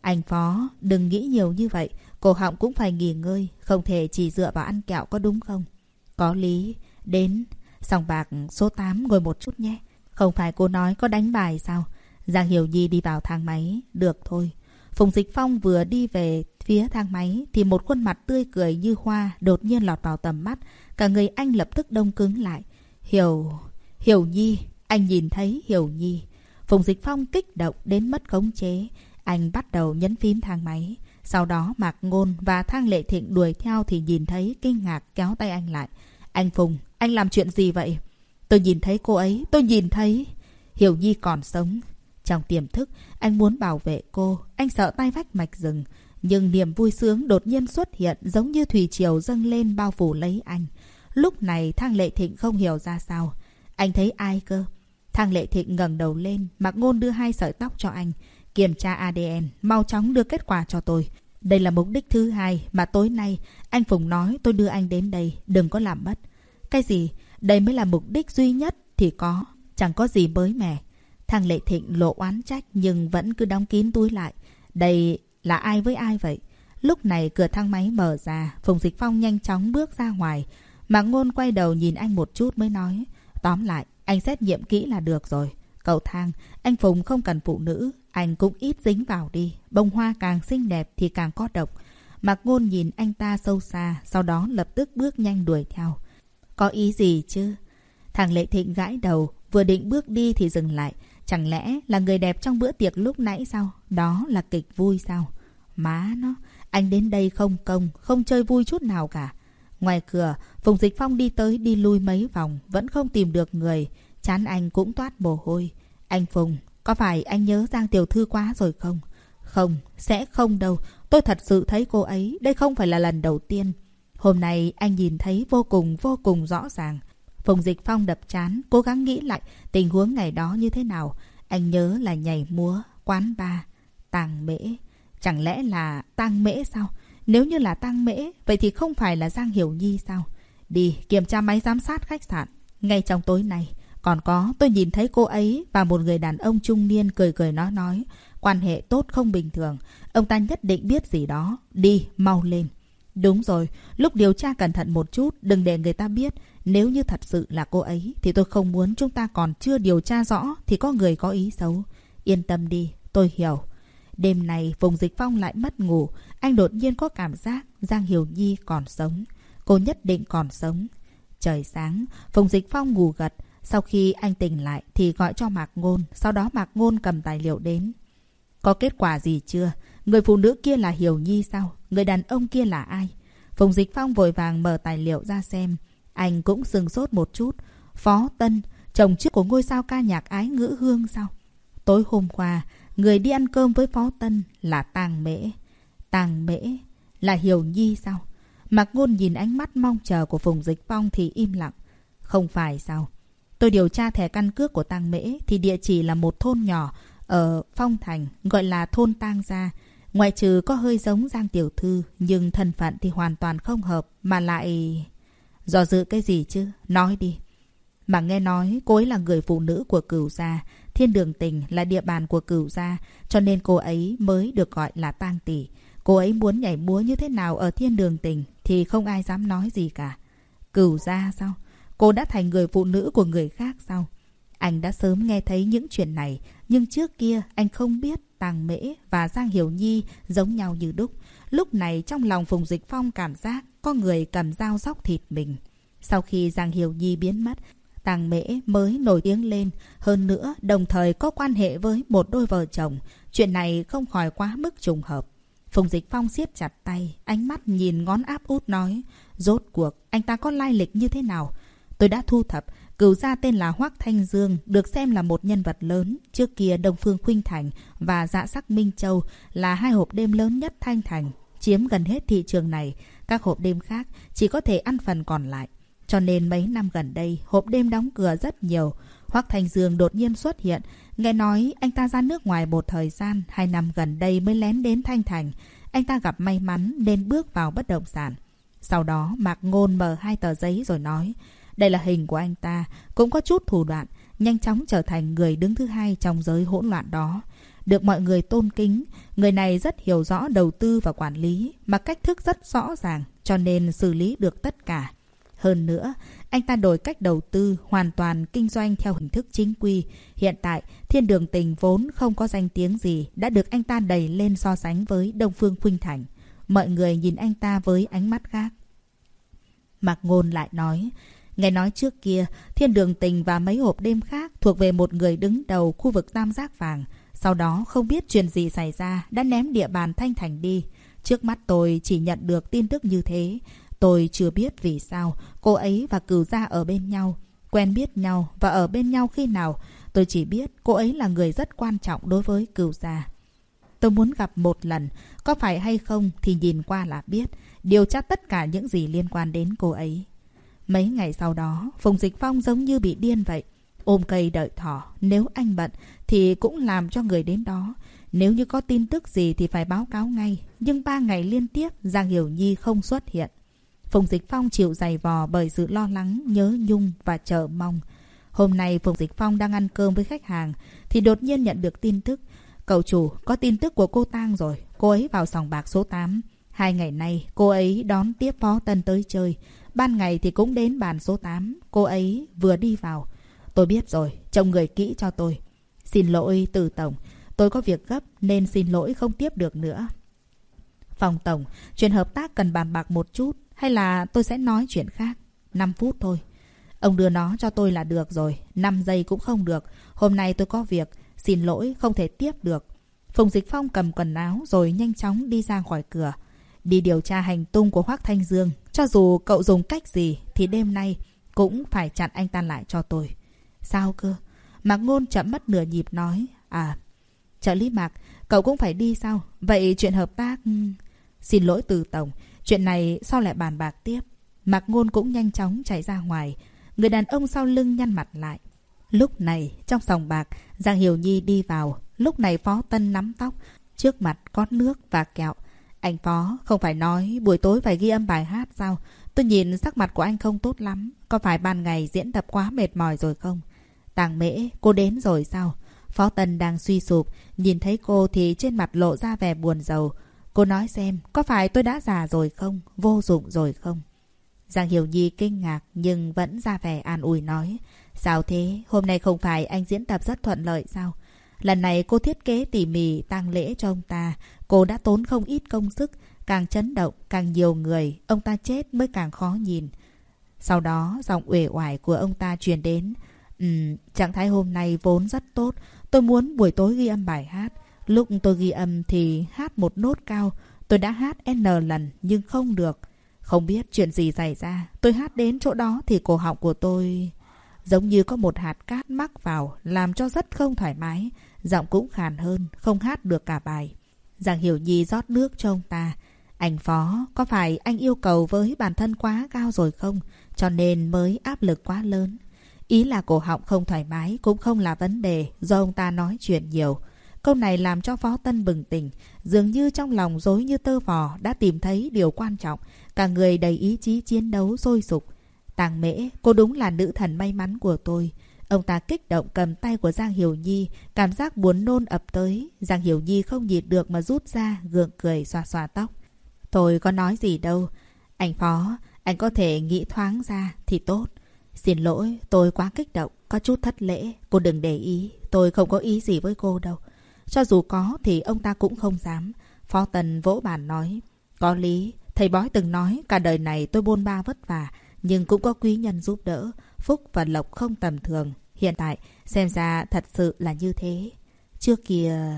Anh Phó, đừng nghĩ nhiều như vậy, cổ họng cũng phải nghỉ ngơi, không thể chỉ dựa vào ăn kẹo có đúng không? Có lý, đến, sòng bạc số 8 ngồi một chút nhé. Không phải cô nói có đánh bài sao? Giang Hiểu Nhi đi vào thang máy, được thôi. Phùng Dịch Phong vừa đi về phía thang máy thì một khuôn mặt tươi cười như hoa đột nhiên lọt vào tầm mắt. Cả người anh lập tức đông cứng lại. Hiểu... Hiểu Nhi. Anh nhìn thấy Hiểu Nhi. Phùng Dịch Phong kích động đến mất khống chế. Anh bắt đầu nhấn phím thang máy. Sau đó Mạc Ngôn và Thang Lệ Thịnh đuổi theo thì nhìn thấy kinh ngạc kéo tay anh lại. Anh Phùng, anh làm chuyện gì vậy? Tôi nhìn thấy cô ấy, tôi nhìn thấy... Hiểu Nhi còn sống. Trong tiềm thức, anh muốn bảo vệ cô. Anh sợ tay vách mạch rừng. Nhưng niềm vui sướng đột nhiên xuất hiện giống như thủy triều dâng lên bao phủ lấy anh. Lúc này Thang Lệ Thịnh không hiểu ra sao. Anh thấy ai cơ? Thang Lệ Thịnh ngẩng đầu lên, Mạc Ngôn đưa hai sợi tóc cho anh. Kiểm tra ADN, mau chóng đưa kết quả cho tôi. Đây là mục đích thứ hai mà tối nay anh Phùng nói tôi đưa anh đến đây, đừng có làm mất. Cái gì? Đây mới là mục đích duy nhất thì có, chẳng có gì mới mẻ. Thằng Lệ Thịnh lộ oán trách nhưng vẫn cứ đóng kín túi lại. Đây là ai với ai vậy? Lúc này cửa thang máy mở ra, Phùng Dịch Phong nhanh chóng bước ra ngoài. Mạc Ngôn quay đầu nhìn anh một chút mới nói. Tóm lại, anh xét nghiệm kỹ là được rồi. Cầu thang, anh Phùng không cần phụ nữ, anh cũng ít dính vào đi. Bông hoa càng xinh đẹp thì càng có độc. Mạc Ngôn nhìn anh ta sâu xa, sau đó lập tức bước nhanh đuổi theo. Có ý gì chứ? Thằng Lệ Thịnh gãi đầu, vừa định bước đi thì dừng lại. Chẳng lẽ là người đẹp trong bữa tiệc lúc nãy sao? Đó là kịch vui sao? Má nó, anh đến đây không công, không chơi vui chút nào cả. Ngoài cửa, Phùng Dịch Phong đi tới đi lui mấy vòng, vẫn không tìm được người. Chán anh cũng toát mồ hôi. Anh Phùng, có phải anh nhớ Giang Tiểu Thư quá rồi không? Không, sẽ không đâu. Tôi thật sự thấy cô ấy, đây không phải là lần đầu tiên. Hôm nay anh nhìn thấy vô cùng vô cùng rõ ràng. Phùng Dịch Phong đập chán, cố gắng nghĩ lại tình huống ngày đó như thế nào. Anh nhớ là nhảy múa, quán bar, tàng mễ. Chẳng lẽ là tang mễ sao? Nếu như là tang mễ, vậy thì không phải là Giang Hiểu Nhi sao? Đi kiểm tra máy giám sát khách sạn. Ngay trong tối nay, còn có tôi nhìn thấy cô ấy và một người đàn ông trung niên cười cười nói nói. Quan hệ tốt không bình thường. Ông ta nhất định biết gì đó. Đi, mau lên. Đúng rồi, lúc điều tra cẩn thận một chút, đừng để người ta biết. Nếu như thật sự là cô ấy, thì tôi không muốn chúng ta còn chưa điều tra rõ thì có người có ý xấu. Yên tâm đi, tôi hiểu. Đêm này, vùng Dịch Phong lại mất ngủ. Anh đột nhiên có cảm giác Giang Hiểu Nhi còn sống. Cô nhất định còn sống. Trời sáng, Phùng Dịch Phong ngủ gật. Sau khi anh tỉnh lại thì gọi cho Mạc Ngôn. Sau đó Mạc Ngôn cầm tài liệu đến. Có kết quả gì chưa? Người phụ nữ kia là Hiểu Nhi sao? Người đàn ông kia là ai? Phùng Dịch Phong vội vàng mở tài liệu ra xem. Anh cũng sừng sốt một chút. Phó Tân, chồng trước của ngôi sao ca nhạc ái ngữ hương sao? Tối hôm qua, người đi ăn cơm với Phó Tân là Tàng Mễ. Tàng Mễ là Hiểu Nhi sao? Mạc Ngôn nhìn ánh mắt mong chờ của Phùng Dịch Phong thì im lặng. Không phải sao? Tôi điều tra thẻ căn cước của Tàng Mễ thì địa chỉ là một thôn nhỏ ở Phong Thành gọi là thôn Tang Gia. Ngoại trừ có hơi giống Giang Tiểu Thư, nhưng thân phận thì hoàn toàn không hợp, mà lại... Do dự cái gì chứ? Nói đi. Mà nghe nói cô ấy là người phụ nữ của cửu gia. Thiên đường tình là địa bàn của cửu gia. Cho nên cô ấy mới được gọi là tang tỷ. Cô ấy muốn nhảy múa như thế nào ở thiên đường tình thì không ai dám nói gì cả. Cửu gia sao? Cô đã thành người phụ nữ của người khác sao? Anh đã sớm nghe thấy những chuyện này. Nhưng trước kia anh không biết Tàng Mễ và Giang Hiểu Nhi giống nhau như đúc. Lúc này trong lòng Phùng Dịch Phong cảm giác có người cầm dao róc thịt mình. Sau khi Giang Hiểu Nhi biến mất, Tàng Mễ mới nổi tiếng lên. Hơn nữa, đồng thời có quan hệ với một đôi vợ chồng. Chuyện này không khỏi quá mức trùng hợp. Phùng Dịch Phong siết chặt tay, ánh mắt nhìn ngón áp út nói. Rốt cuộc, anh ta có lai lịch như thế nào? Tôi đã thu thập. Cửu gia tên là Hoác Thanh Dương, được xem là một nhân vật lớn. Trước kia Đông Phương Khuynh Thành và Dạ Sắc Minh Châu là hai hộp đêm lớn nhất Thanh Thành. Chiếm gần hết thị trường này, các hộp đêm khác chỉ có thể ăn phần còn lại. Cho nên mấy năm gần đây, hộp đêm đóng cửa rất nhiều. Hoác Thanh Dương đột nhiên xuất hiện. Nghe nói anh ta ra nước ngoài một thời gian, hai năm gần đây mới lén đến Thanh Thành. Anh ta gặp may mắn nên bước vào bất động sản. Sau đó Mạc Ngôn mở hai tờ giấy rồi nói, đây là hình của anh ta, cũng có chút thủ đoạn, nhanh chóng trở thành người đứng thứ hai trong giới hỗn loạn đó. Được mọi người tôn kính, người này rất hiểu rõ đầu tư và quản lý, mà cách thức rất rõ ràng, cho nên xử lý được tất cả. Hơn nữa, anh ta đổi cách đầu tư, hoàn toàn kinh doanh theo hình thức chính quy. Hiện tại, thiên đường tình vốn không có danh tiếng gì, đã được anh ta đẩy lên so sánh với Đông Phương Khuynh Thành. Mọi người nhìn anh ta với ánh mắt khác. Mạc Ngôn lại nói, nghe nói trước kia, thiên đường tình và mấy hộp đêm khác thuộc về một người đứng đầu khu vực tam giác vàng. Sau đó không biết chuyện gì xảy ra, đã ném địa bàn Thanh Thành đi. Trước mắt tôi chỉ nhận được tin tức như thế. Tôi chưa biết vì sao cô ấy và cửu gia ở bên nhau, quen biết nhau và ở bên nhau khi nào. Tôi chỉ biết cô ấy là người rất quan trọng đối với cửu gia. Tôi muốn gặp một lần, có phải hay không thì nhìn qua là biết, điều tra tất cả những gì liên quan đến cô ấy. Mấy ngày sau đó, Phùng Dịch Phong giống như bị điên vậy. Ôm cây đợi thỏ, nếu anh bận thì cũng làm cho người đến đó. Nếu như có tin tức gì thì phải báo cáo ngay. Nhưng ba ngày liên tiếp, Giang Hiểu Nhi không xuất hiện. Phùng Dịch Phong chịu dày vò bởi sự lo lắng, nhớ nhung và chờ mong. Hôm nay Phùng Dịch Phong đang ăn cơm với khách hàng thì đột nhiên nhận được tin tức. Cậu chủ, có tin tức của cô Tang rồi. Cô ấy vào sòng bạc số 8. Hai ngày nay, cô ấy đón tiếp Phó Tân tới chơi. Ban ngày thì cũng đến bàn số 8. Cô ấy vừa đi vào. Tôi biết rồi, trông người kỹ cho tôi. Xin lỗi từ tổng, tôi có việc gấp nên xin lỗi không tiếp được nữa. Phòng tổng, chuyện hợp tác cần bàn bạc một chút hay là tôi sẽ nói chuyện khác. 5 phút thôi. Ông đưa nó cho tôi là được rồi. 5 giây cũng không được. Hôm nay tôi có việc. Xin lỗi, không thể tiếp được. Phùng Dịch Phong cầm quần áo rồi nhanh chóng đi ra khỏi cửa. Đi điều tra hành tung của Hoác Thanh Dương. Cho dù cậu dùng cách gì thì đêm nay cũng phải chặn anh ta lại cho tôi. Sao cơ? Mạc Ngôn chậm mất nửa nhịp nói. À, trợ lý Mạc, cậu cũng phải đi sao? Vậy chuyện hợp tác... Ừ, xin lỗi từ tổng, chuyện này sao lại bàn bạc tiếp? Mạc Ngôn cũng nhanh chóng chạy ra ngoài. Người đàn ông sau lưng nhăn mặt lại. Lúc này, trong sòng bạc, Giang Hiểu Nhi đi vào. Lúc này Phó Tân nắm tóc, trước mặt có nước và kẹo. Anh Phó, không phải nói buổi tối phải ghi âm bài hát sao? Tôi nhìn sắc mặt của anh không tốt lắm. Có phải ban ngày diễn tập quá mệt mỏi rồi không? Tàng mễ, cô đến rồi sao? Phó Tân đang suy sụp, nhìn thấy cô thì trên mặt lộ ra vẻ buồn rầu. Cô nói xem, có phải tôi đã già rồi không? Vô dụng rồi không? Giang Hiểu Nhi kinh ngạc nhưng vẫn ra vẻ an ủi nói. Sao thế? Hôm nay không phải anh diễn tập rất thuận lợi sao? Lần này cô thiết kế tỉ mỉ tang lễ cho ông ta. Cô đã tốn không ít công sức. Càng chấn động, càng nhiều người. Ông ta chết mới càng khó nhìn. Sau đó, giọng uể oải của ông ta truyền đến. Ừm, trạng thái hôm nay vốn rất tốt. Tôi muốn buổi tối ghi âm bài hát. Lúc tôi ghi âm thì hát một nốt cao. Tôi đã hát N lần nhưng không được. Không biết chuyện gì xảy ra. Tôi hát đến chỗ đó thì cổ họng của tôi... Giống như có một hạt cát mắc vào, làm cho rất không thoải mái. Giọng cũng khàn hơn, không hát được cả bài. Giang Hiểu Nhi rót nước cho ông ta. Anh Phó, có phải anh yêu cầu với bản thân quá cao rồi không? Cho nên mới áp lực quá lớn. Ý là cổ họng không thoải mái cũng không là vấn đề do ông ta nói chuyện nhiều. Câu này làm cho Phó Tân bừng tỉnh. Dường như trong lòng dối như tơ vò đã tìm thấy điều quan trọng. Cả người đầy ý chí chiến đấu sôi sục. Tàng mễ, cô đúng là nữ thần may mắn của tôi. Ông ta kích động cầm tay của Giang Hiểu Nhi, cảm giác buồn nôn ập tới. Giang Hiểu Nhi không nhịn được mà rút ra, gượng cười xoa xoa tóc. Tôi có nói gì đâu. Anh Phó, anh có thể nghĩ thoáng ra thì tốt. Xin lỗi, tôi quá kích động, có chút thất lễ. Cô đừng để ý, tôi không có ý gì với cô đâu. Cho dù có thì ông ta cũng không dám. Phó Tần vỗ bàn nói. Có lý, thầy bói từng nói cả đời này tôi bôn ba vất vả, nhưng cũng có quý nhân giúp đỡ. Phúc và Lộc không tầm thường. Hiện tại, xem ra thật sự là như thế. Trước kia...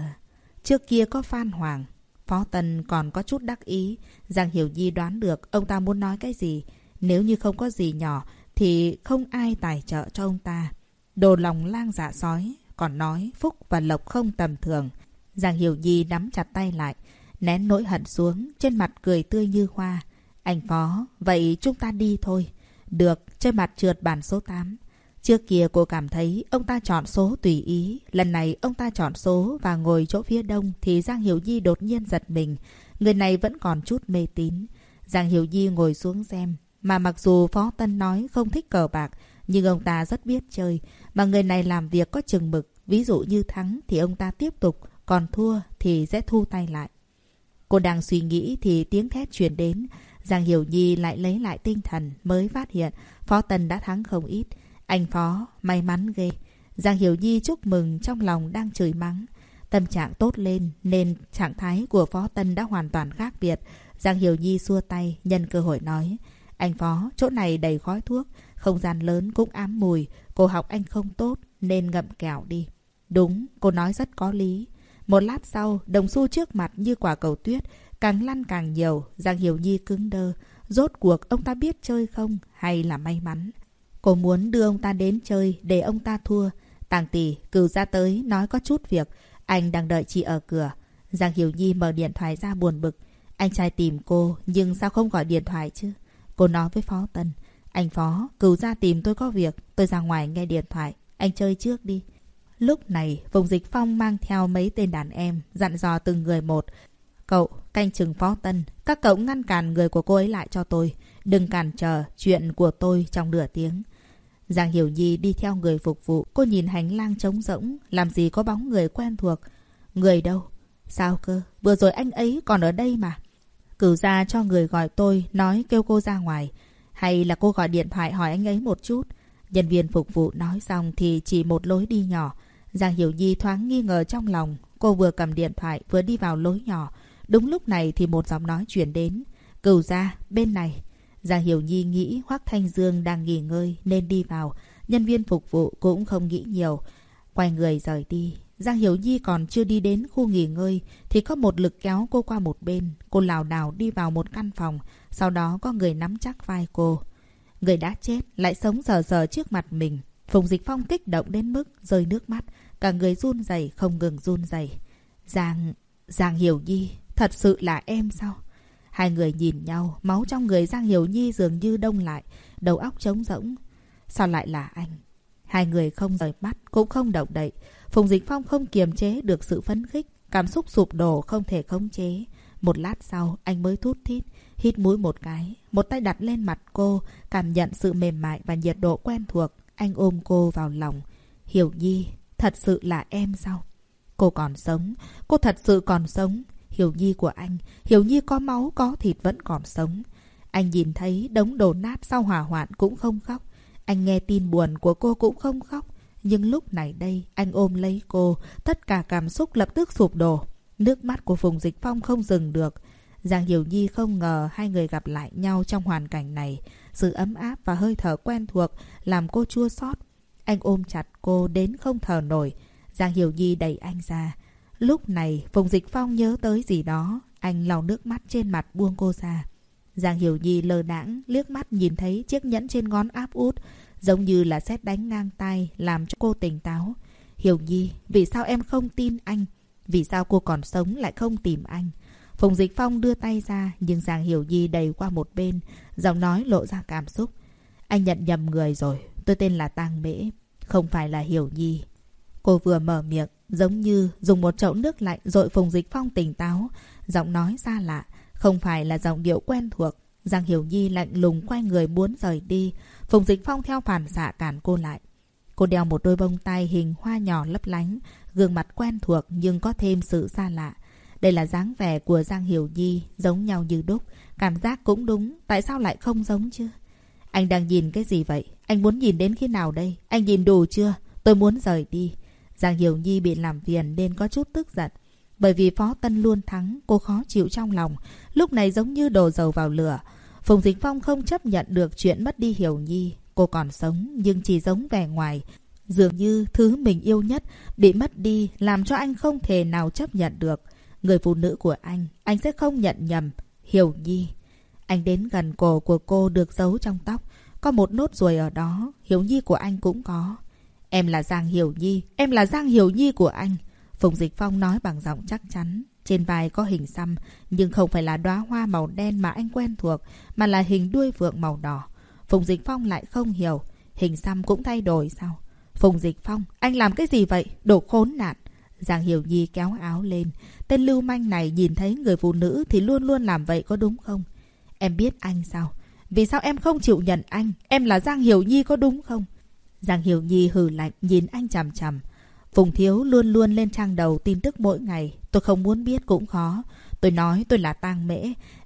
Trước kia có Phan Hoàng. Phó Tần còn có chút đắc ý. Giang Hiểu Nhi đoán được ông ta muốn nói cái gì. Nếu như không có gì nhỏ, thì không ai tài trợ cho ông ta. Đồ lòng lang dạ sói, còn nói Phúc và Lộc không tầm thường. Giang Hiểu Nhi nắm chặt tay lại, nén nỗi hận xuống, trên mặt cười tươi như hoa. Anh Phó, vậy chúng ta đi thôi. Được, trên mặt trượt bản số 8. Trước kia cô cảm thấy ông ta chọn số tùy ý. Lần này ông ta chọn số và ngồi chỗ phía đông thì Giang Hiểu Nhi đột nhiên giật mình. Người này vẫn còn chút mê tín. Giang Hiểu Nhi ngồi xuống xem. Mà mặc dù Phó Tân nói không thích cờ bạc, nhưng ông ta rất biết chơi. Mà người này làm việc có chừng mực. Ví dụ như thắng thì ông ta tiếp tục, còn thua thì sẽ thu tay lại. Cô đang suy nghĩ thì tiếng thét truyền đến. Giang Hiểu Nhi lại lấy lại tinh thần mới phát hiện Phó tần đã thắng không ít. Anh Phó, may mắn ghê. Giang Hiểu Nhi chúc mừng trong lòng đang chửi mắng. Tâm trạng tốt lên nên trạng thái của Phó Tân đã hoàn toàn khác biệt. Giang Hiểu Nhi xua tay nhân cơ hội nói. Anh Phó, chỗ này đầy khói thuốc, không gian lớn cũng ám mùi, cô học anh không tốt nên ngậm kẹo đi. Đúng, cô nói rất có lý. Một lát sau, đồng xu trước mặt như quả cầu tuyết, càng lăn càng nhiều, Giang Hiểu Nhi cứng đơ. Rốt cuộc ông ta biết chơi không hay là may mắn? Cô muốn đưa ông ta đến chơi để ông ta thua. Tàng tỷ, cử ra tới, nói có chút việc. Anh đang đợi chị ở cửa. Giang Hiểu Nhi mở điện thoại ra buồn bực. Anh trai tìm cô, nhưng sao không gọi điện thoại chứ? Cô nói với Phó Tân. Anh Phó, cửu ra tìm tôi có việc. Tôi ra ngoài nghe điện thoại. Anh chơi trước đi. Lúc này, vùng dịch phong mang theo mấy tên đàn em, dặn dò từng người một. Cậu, canh chừng phó tân, các cậu ngăn cản người của cô ấy lại cho tôi. Đừng cản trở chuyện của tôi trong nửa tiếng. Giang Hiểu Nhi đi theo người phục vụ. Cô nhìn hành lang trống rỗng, làm gì có bóng người quen thuộc. Người đâu? Sao cơ? Vừa rồi anh ấy còn ở đây mà. Cửu ra cho người gọi tôi, nói kêu cô ra ngoài. Hay là cô gọi điện thoại hỏi anh ấy một chút. Nhân viên phục vụ nói xong thì chỉ một lối đi nhỏ. Giang Hiểu Nhi thoáng nghi ngờ trong lòng. Cô vừa cầm điện thoại vừa đi vào lối nhỏ. Đúng lúc này thì một giọng nói chuyển đến. Cửu ra, bên này. Giang Hiểu Nhi nghĩ Hoác Thanh Dương đang nghỉ ngơi nên đi vào. Nhân viên phục vụ cũng không nghĩ nhiều. Quay người rời đi. Giang Hiểu Nhi còn chưa đi đến khu nghỉ ngơi thì có một lực kéo cô qua một bên. Cô lảo đảo đi vào một căn phòng. Sau đó có người nắm chắc vai cô. Người đã chết lại sống sờ sờ trước mặt mình. Phùng Dịch Phong kích động đến mức rơi nước mắt. Cả người run rẩy không ngừng run rẩy. Giang... Giang Hiểu Nhi, thật sự là em sao? Hai người nhìn nhau, máu trong người Giang Hiểu Nhi dường như đông lại, đầu óc trống rỗng. Sao lại là anh? Hai người không rời mắt, cũng không động đậy. Phùng Dịch Phong không kiềm chế được sự phấn khích, cảm xúc sụp đổ không thể khống chế. Một lát sau, anh mới thút thít, hít mũi một cái. Một tay đặt lên mặt cô, cảm nhận sự mềm mại và nhiệt độ quen thuộc. Anh ôm cô vào lòng. Hiểu Nhi, thật sự là em sao? Cô còn sống, cô thật sự còn sống. Hiểu Nhi của anh, Hiểu Nhi có máu, có thịt vẫn còn sống. Anh nhìn thấy đống đổ nát sau hỏa hoạn cũng không khóc. Anh nghe tin buồn của cô cũng không khóc. Nhưng lúc này đây, anh ôm lấy cô, tất cả cảm xúc lập tức sụp đổ. Nước mắt của Phùng Dịch Phong không dừng được. Giang Hiểu Nhi không ngờ hai người gặp lại nhau trong hoàn cảnh này. Sự ấm áp và hơi thở quen thuộc làm cô chua xót. Anh ôm chặt cô đến không thở nổi. Giang Hiểu Nhi đẩy anh ra. Lúc này, Phùng Dịch Phong nhớ tới gì đó. Anh lau nước mắt trên mặt buông cô ra. Giang Hiểu Nhi lờ đãng liếc mắt nhìn thấy chiếc nhẫn trên ngón áp út. Giống như là xét đánh ngang tay làm cho cô tỉnh táo. Hiểu Nhi, vì sao em không tin anh? Vì sao cô còn sống lại không tìm anh? Phùng Dịch Phong đưa tay ra nhưng Giang Hiểu Nhi đầy qua một bên. Giọng nói lộ ra cảm xúc. Anh nhận nhầm người rồi. Tôi tên là Tang Mễ. Không phải là Hiểu Nhi. Cô vừa mở miệng giống như dùng một chậu nước lạnh dội Phùng Dịch Phong tỉnh táo. Giọng nói xa lạ. Không phải là giọng điệu quen thuộc. Giang Hiểu Nhi lạnh lùng quay người muốn rời đi. Phùng Dịch Phong theo phản xạ cản cô lại. Cô đeo một đôi bông tai hình hoa nhỏ lấp lánh, gương mặt quen thuộc nhưng có thêm sự xa lạ. Đây là dáng vẻ của Giang Hiểu Nhi, giống nhau như đúc. Cảm giác cũng đúng, tại sao lại không giống chứ? Anh đang nhìn cái gì vậy? Anh muốn nhìn đến khi nào đây? Anh nhìn đủ chưa? Tôi muốn rời đi. Giang Hiểu Nhi bị làm phiền nên có chút tức giận. Bởi vì Phó Tân luôn thắng, cô khó chịu trong lòng. Lúc này giống như đổ dầu vào lửa. Phùng Dịch Phong không chấp nhận được chuyện mất đi Hiểu Nhi. Cô còn sống nhưng chỉ giống vẻ ngoài. Dường như thứ mình yêu nhất bị mất đi làm cho anh không thể nào chấp nhận được. Người phụ nữ của anh, anh sẽ không nhận nhầm. Hiểu Nhi. Anh đến gần cổ của cô được giấu trong tóc. Có một nốt ruồi ở đó, Hiểu Nhi của anh cũng có. Em là Giang Hiểu Nhi, em là Giang Hiểu Nhi của anh. Phùng Dịch Phong nói bằng giọng chắc chắn. Trên vai có hình xăm, nhưng không phải là đóa hoa màu đen mà anh quen thuộc, mà là hình đuôi phượng màu đỏ. Phùng Dịch Phong lại không hiểu, hình xăm cũng thay đổi sao? Phùng Dịch Phong, anh làm cái gì vậy? Đồ khốn nạn. Giang Hiểu Nhi kéo áo lên. Tên lưu manh này nhìn thấy người phụ nữ thì luôn luôn làm vậy có đúng không? Em biết anh sao? Vì sao em không chịu nhận anh? Em là Giang Hiểu Nhi có đúng không? Giang Hiểu Nhi hừ lạnh nhìn anh chằm chằm. Phùng Thiếu luôn luôn lên trang đầu tin tức mỗi ngày. Tôi không muốn biết cũng khó. Tôi nói tôi là tang mễ.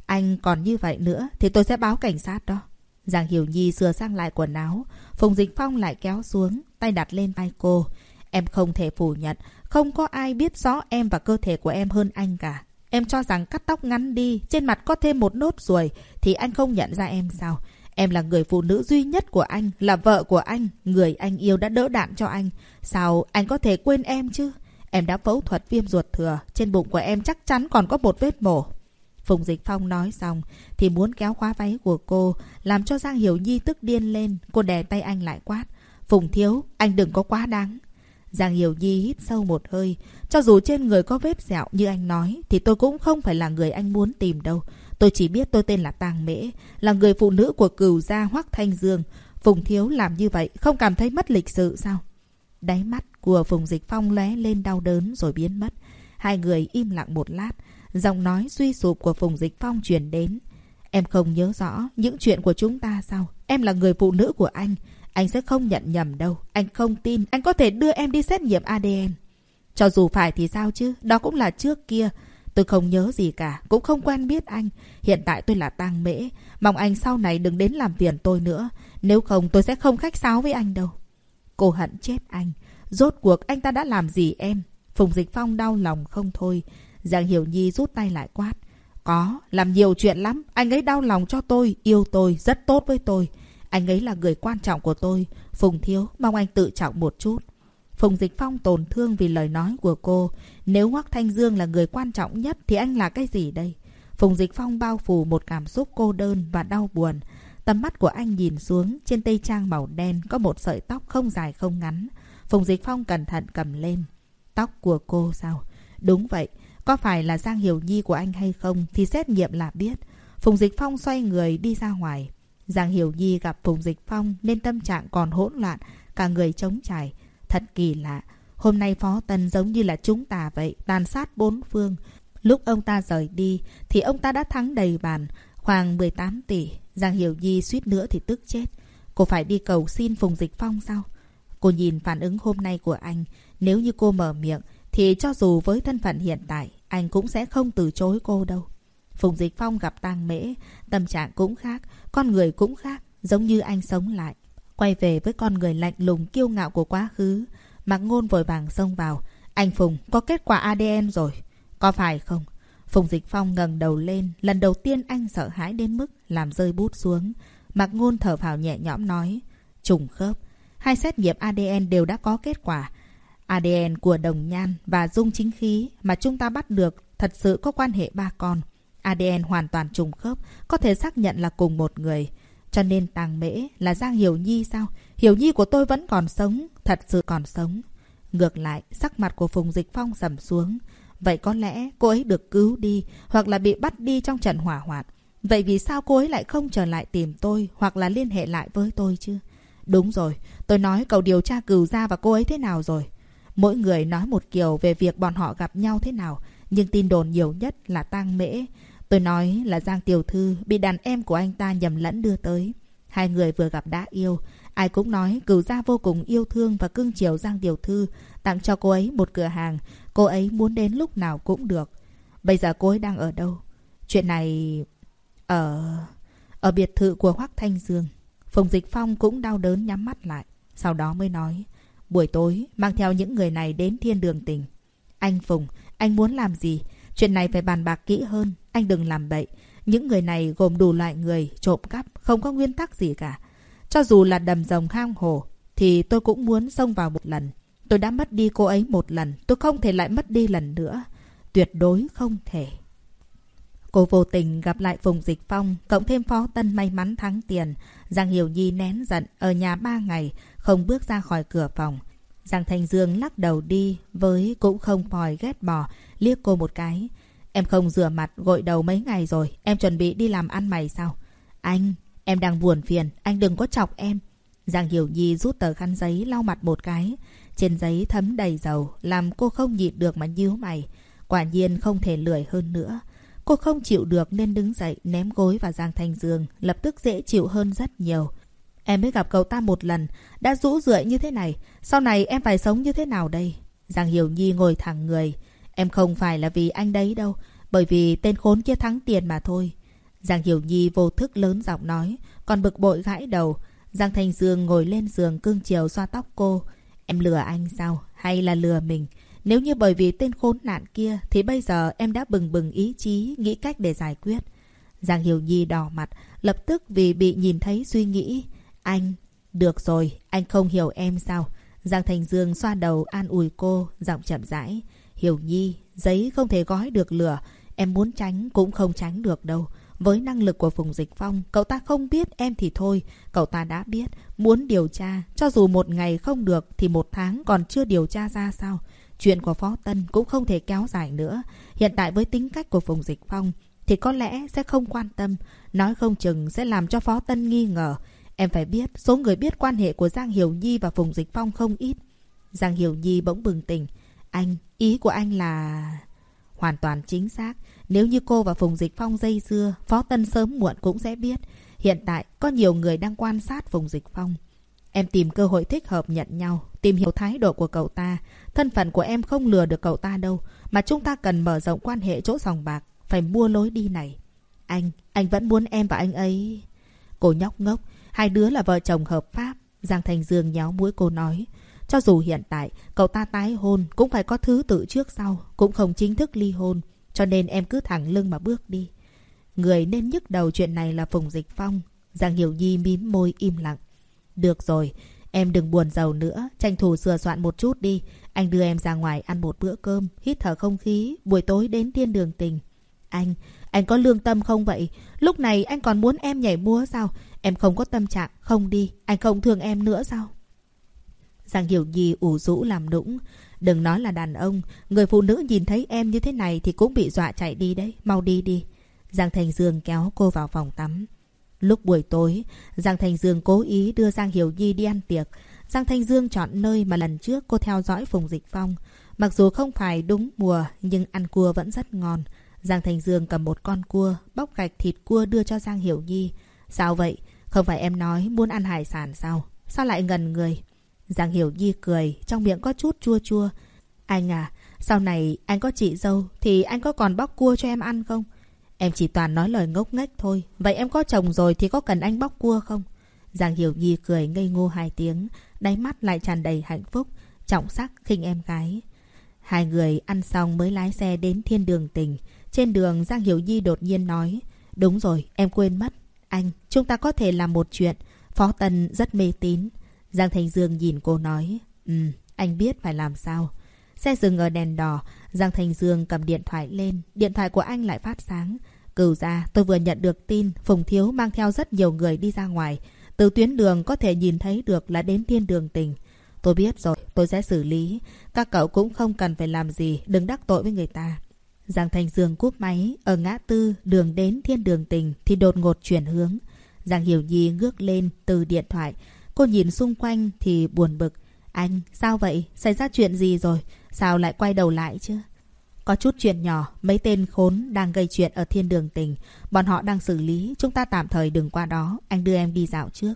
Anh còn như vậy nữa thì tôi sẽ báo cảnh sát đó. Giang Hiểu Nhi sửa sang lại quần áo. Phùng Dịch Phong lại kéo xuống, tay đặt lên vai cô. Em không thể phủ nhận, không có ai biết rõ em và cơ thể của em hơn anh cả. Em cho rằng cắt tóc ngắn đi, trên mặt có thêm một nốt ruồi, thì anh không nhận ra em sao? Em là người phụ nữ duy nhất của anh, là vợ của anh, người anh yêu đã đỡ đạn cho anh. Sao anh có thể quên em chứ? Em đã phẫu thuật viêm ruột thừa, trên bụng của em chắc chắn còn có một vết mổ. Phùng Dịch Phong nói xong thì muốn kéo khóa váy của cô, làm cho Giang Hiểu Nhi tức điên lên. Cô đè tay anh lại quát. Phùng Thiếu, anh đừng có quá đáng. Giang Hiểu Nhi hít sâu một hơi. Cho dù trên người có vết sẹo như anh nói, thì tôi cũng không phải là người anh muốn tìm đâu. Tôi chỉ biết tôi tên là Tàng Mễ, là người phụ nữ của cửu gia Hoắc Thanh Dương. Phùng Thiếu làm như vậy không cảm thấy mất lịch sự sao? Đáy mắt của Phùng Dịch Phong lóe lên đau đớn rồi biến mất. Hai người im lặng một lát. Giọng nói suy sụp của Phùng Dịch Phong truyền đến. Em không nhớ rõ những chuyện của chúng ta sao? Em là người phụ nữ của anh. Anh sẽ không nhận nhầm đâu. Anh không tin. Anh có thể đưa em đi xét nghiệm ADN. Cho dù phải thì sao chứ? Đó cũng là trước kia. Tôi không nhớ gì cả. Cũng không quen biết anh. Hiện tại tôi là tang mễ. Mong anh sau này đừng đến làm phiền tôi nữa. Nếu không tôi sẽ không khách sáo với anh đâu. Cô hận chết anh. Rốt cuộc anh ta đã làm gì em? Phùng Dịch Phong đau lòng không thôi. Giang Hiểu Nhi rút tay lại quát. Có, làm nhiều chuyện lắm. Anh ấy đau lòng cho tôi, yêu tôi, rất tốt với tôi. Anh ấy là người quan trọng của tôi. Phùng Thiếu, mong anh tự trọng một chút. Phùng Dịch Phong tổn thương vì lời nói của cô. Nếu Hoắc Thanh Dương là người quan trọng nhất thì anh là cái gì đây? Phùng Dịch Phong bao phủ một cảm xúc cô đơn và đau buồn. Tầm mắt của anh nhìn xuống, trên tay trang màu đen có một sợi tóc không dài không ngắn. Phùng Dịch Phong cẩn thận cầm lên. Tóc của cô sao? Đúng vậy, có phải là Giang Hiểu Nhi của anh hay không thì xét nghiệm là biết. Phùng Dịch Phong xoay người đi ra ngoài. Giang Hiểu Nhi gặp Phùng Dịch Phong nên tâm trạng còn hỗn loạn, cả người trống trải. Thật kỳ lạ, hôm nay Phó Tân giống như là chúng ta vậy, tàn sát bốn phương. Lúc ông ta rời đi thì ông ta đã thắng đầy bàn, khoảng 18 tỷ. Giang Hiểu Nhi suýt nữa thì tức chết. Cô phải đi cầu xin Phùng Dịch Phong sao? Cô nhìn phản ứng hôm nay của anh. Nếu như cô mở miệng thì cho dù với thân phận hiện tại, anh cũng sẽ không từ chối cô đâu. Phùng Dịch Phong gặp tang mễ, tâm trạng cũng khác, con người cũng khác, giống như anh sống lại. Quay về với con người lạnh lùng kiêu ngạo của quá khứ. Mạc Ngôn vội vàng xông vào. Anh Phùng, có kết quả ADN rồi. Có phải không? Phùng Dịch Phong ngẩng đầu lên. Lần đầu tiên anh sợ hãi đến mức làm rơi bút xuống. Mạc Ngôn thở phào nhẹ nhõm nói. Trùng khớp. Hai xét nghiệm ADN đều đã có kết quả. ADN của đồng nhan và dung chính khí mà chúng ta bắt được thật sự có quan hệ ba con. ADN hoàn toàn trùng khớp, có thể xác nhận là cùng một người. Cho nên tàng mễ là Giang Hiểu Nhi sao? Hiểu Nhi của tôi vẫn còn sống, thật sự còn sống. Ngược lại, sắc mặt của Phùng Dịch Phong sầm xuống. Vậy có lẽ cô ấy được cứu đi hoặc là bị bắt đi trong trận hỏa hoạn. Vậy vì sao cô ấy lại không trở lại tìm tôi hoặc là liên hệ lại với tôi chứ? Đúng rồi, tôi nói cậu điều tra cửu gia và cô ấy thế nào rồi? Mỗi người nói một kiểu về việc bọn họ gặp nhau thế nào, nhưng tin đồn nhiều nhất là tang mễ. Tôi nói là Giang Tiểu Thư bị đàn em của anh ta nhầm lẫn đưa tới. Hai người vừa gặp đã yêu. Ai cũng nói cửu gia vô cùng yêu thương và cưng chiều Giang Tiểu Thư, tặng cho cô ấy một cửa hàng. Cô ấy muốn đến lúc nào cũng được. Bây giờ cô ấy đang ở đâu? Chuyện này... Ở... Ở biệt thự của Hoác Thanh Dương. Phùng Dịch Phong cũng đau đớn nhắm mắt lại. Sau đó mới nói... Buổi tối, mang theo những người này đến thiên đường tình. Anh Phùng, anh muốn làm gì? Chuyện này phải bàn bạc kỹ hơn. Anh đừng làm bậy. Những người này gồm đủ loại người, trộm cắp, không có nguyên tắc gì cả. Cho dù là đầm rồng hang hồ, thì tôi cũng muốn xông vào một lần. Tôi đã mất đi cô ấy một lần, tôi không thể lại mất đi lần nữa. Tuyệt đối không thể. Cô vô tình gặp lại Phùng Dịch Phong, cộng thêm Phó Tân may mắn thắng tiền. Giang Hiểu Nhi nén giận, ở nhà ba ngày, không bước ra khỏi cửa phòng. Giang Thành Dương lắc đầu đi với cũng không phòi ghét bỏ, liếc cô một cái. Em không rửa mặt gội đầu mấy ngày rồi, em chuẩn bị đi làm ăn mày sao? Anh, em đang buồn phiền, anh đừng có chọc em. Giang Hiểu Nhi rút tờ khăn giấy lau mặt một cái. Trên giấy thấm đầy dầu, làm cô không nhịn được mà nhíu mày. Quả nhiên không thể lười hơn nữa. Cô không chịu được nên đứng dậy ném gối vào Giang Thanh Dương, lập tức dễ chịu hơn rất nhiều. Em mới gặp cậu ta một lần, đã rũ rượi như thế này. Sau này em phải sống như thế nào đây? Giang Hiểu Nhi ngồi thẳng người. Em không phải là vì anh đấy đâu, bởi vì tên khốn kia thắng tiền mà thôi. Giang Hiểu Nhi vô thức lớn giọng nói, còn bực bội gãi đầu. Giang Thành Dương ngồi lên giường cương chiều xoa tóc cô. Em lừa anh sao? Hay là lừa mình? Nếu như bởi vì tên khốn nạn kia thì bây giờ em đã bừng bừng ý chí nghĩ cách để giải quyết. Giang Hiểu Nhi đỏ mặt, lập tức vì bị nhìn thấy suy nghĩ. Anh, được rồi, anh không hiểu em sao? Giang Thành Dương xoa đầu an ủi cô, giọng chậm rãi. Hiểu Nhi, giấy không thể gói được lửa. Em muốn tránh cũng không tránh được đâu. Với năng lực của Phùng Dịch Phong, cậu ta không biết em thì thôi. Cậu ta đã biết, muốn điều tra. Cho dù một ngày không được thì một tháng còn chưa điều tra ra sao. Chuyện của Phó Tân cũng không thể kéo dài nữa. Hiện tại với tính cách của Phùng Dịch Phong thì có lẽ sẽ không quan tâm. Nói không chừng sẽ làm cho Phó Tân nghi ngờ. Em phải biết số người biết quan hệ của Giang Hiểu Nhi và Phùng Dịch Phong không ít. Giang Hiểu Nhi bỗng bừng tỉnh. Anh, ý của anh là... Hoàn toàn chính xác. Nếu như cô và Phùng Dịch Phong dây dưa, Phó Tân sớm muộn cũng sẽ biết. Hiện tại, có nhiều người đang quan sát Phùng Dịch Phong. Em tìm cơ hội thích hợp nhận nhau, tìm hiểu thái độ của cậu ta. Thân phận của em không lừa được cậu ta đâu, mà chúng ta cần mở rộng quan hệ chỗ sòng bạc, phải mua lối đi này. Anh, anh vẫn muốn em và anh ấy... Cô nhóc ngốc, hai đứa là vợ chồng hợp pháp. Giang Thành Dương nhéo mũi cô nói. Cho dù hiện tại cậu ta tái hôn cũng phải có thứ tự trước sau, cũng không chính thức ly hôn. Cho nên em cứ thẳng lưng mà bước đi. Người nên nhức đầu chuyện này là Phùng Dịch Phong. Giang Hiểu Nhi mím môi im lặng. Được rồi, em đừng buồn giàu nữa, tranh thủ sửa soạn một chút đi. Anh đưa em ra ngoài ăn một bữa cơm, hít thở không khí, buổi tối đến thiên đường tình. Anh, anh có lương tâm không vậy? Lúc này anh còn muốn em nhảy múa sao? Em không có tâm trạng, không đi, anh không thương em nữa sao? Giang Hiểu Nhi ủ rũ làm nũng. Đừng nói là đàn ông, người phụ nữ nhìn thấy em như thế này thì cũng bị dọa chạy đi đấy, mau đi đi. Giang Thành Dương kéo cô vào phòng tắm. Lúc buổi tối, Giang Thành Dương cố ý đưa Giang Hiểu Nhi đi ăn tiệc. Giang Thanh Dương chọn nơi mà lần trước cô theo dõi Phùng Dịch Phong. Mặc dù không phải đúng mùa, nhưng ăn cua vẫn rất ngon. Giang Thành Dương cầm một con cua, bóc gạch thịt cua đưa cho Giang Hiểu Nhi. Sao vậy? Không phải em nói muốn ăn hải sản sao? Sao lại ngần người? Giang Hiểu Nhi cười, trong miệng có chút chua chua. Anh à, sau này anh có chị dâu thì anh có còn bóc cua cho em ăn không? Em chỉ toàn nói lời ngốc nghếch thôi. Vậy em có chồng rồi thì có cần anh bóc cua không? Giang Hiểu Nhi cười ngây ngô hai tiếng, đáy mắt lại tràn đầy hạnh phúc, trọng sắc khinh em gái. Hai người ăn xong mới lái xe đến thiên đường tỉnh. Trên đường Giang Hiểu Nhi đột nhiên nói, đúng rồi, em quên mất. Anh, chúng ta có thể làm một chuyện. Phó Tân rất mê tín. Giang Thành Dương nhìn cô nói, Ừ, anh biết phải làm sao. Xe dừng ở đèn đỏ, Giang Thành Dương cầm điện thoại lên, điện thoại của anh lại phát sáng. Cửu ra, tôi vừa nhận được tin Phùng Thiếu mang theo rất nhiều người đi ra ngoài. Từ tuyến đường có thể nhìn thấy được là đến thiên đường tình. Tôi biết rồi, tôi sẽ xử lý. Các cậu cũng không cần phải làm gì, đừng đắc tội với người ta. Giang Thành Dương cúp máy, ở ngã tư, đường đến thiên đường tình thì đột ngột chuyển hướng. Giang Hiểu Nhi ngước lên từ điện thoại. Cô nhìn xung quanh thì buồn bực. Anh, sao vậy? Xảy ra chuyện gì rồi? Sao lại quay đầu lại chứ? Có chút chuyện nhỏ, mấy tên khốn đang gây chuyện ở thiên đường tình. Bọn họ đang xử lý, chúng ta tạm thời đừng qua đó. Anh đưa em đi dạo trước.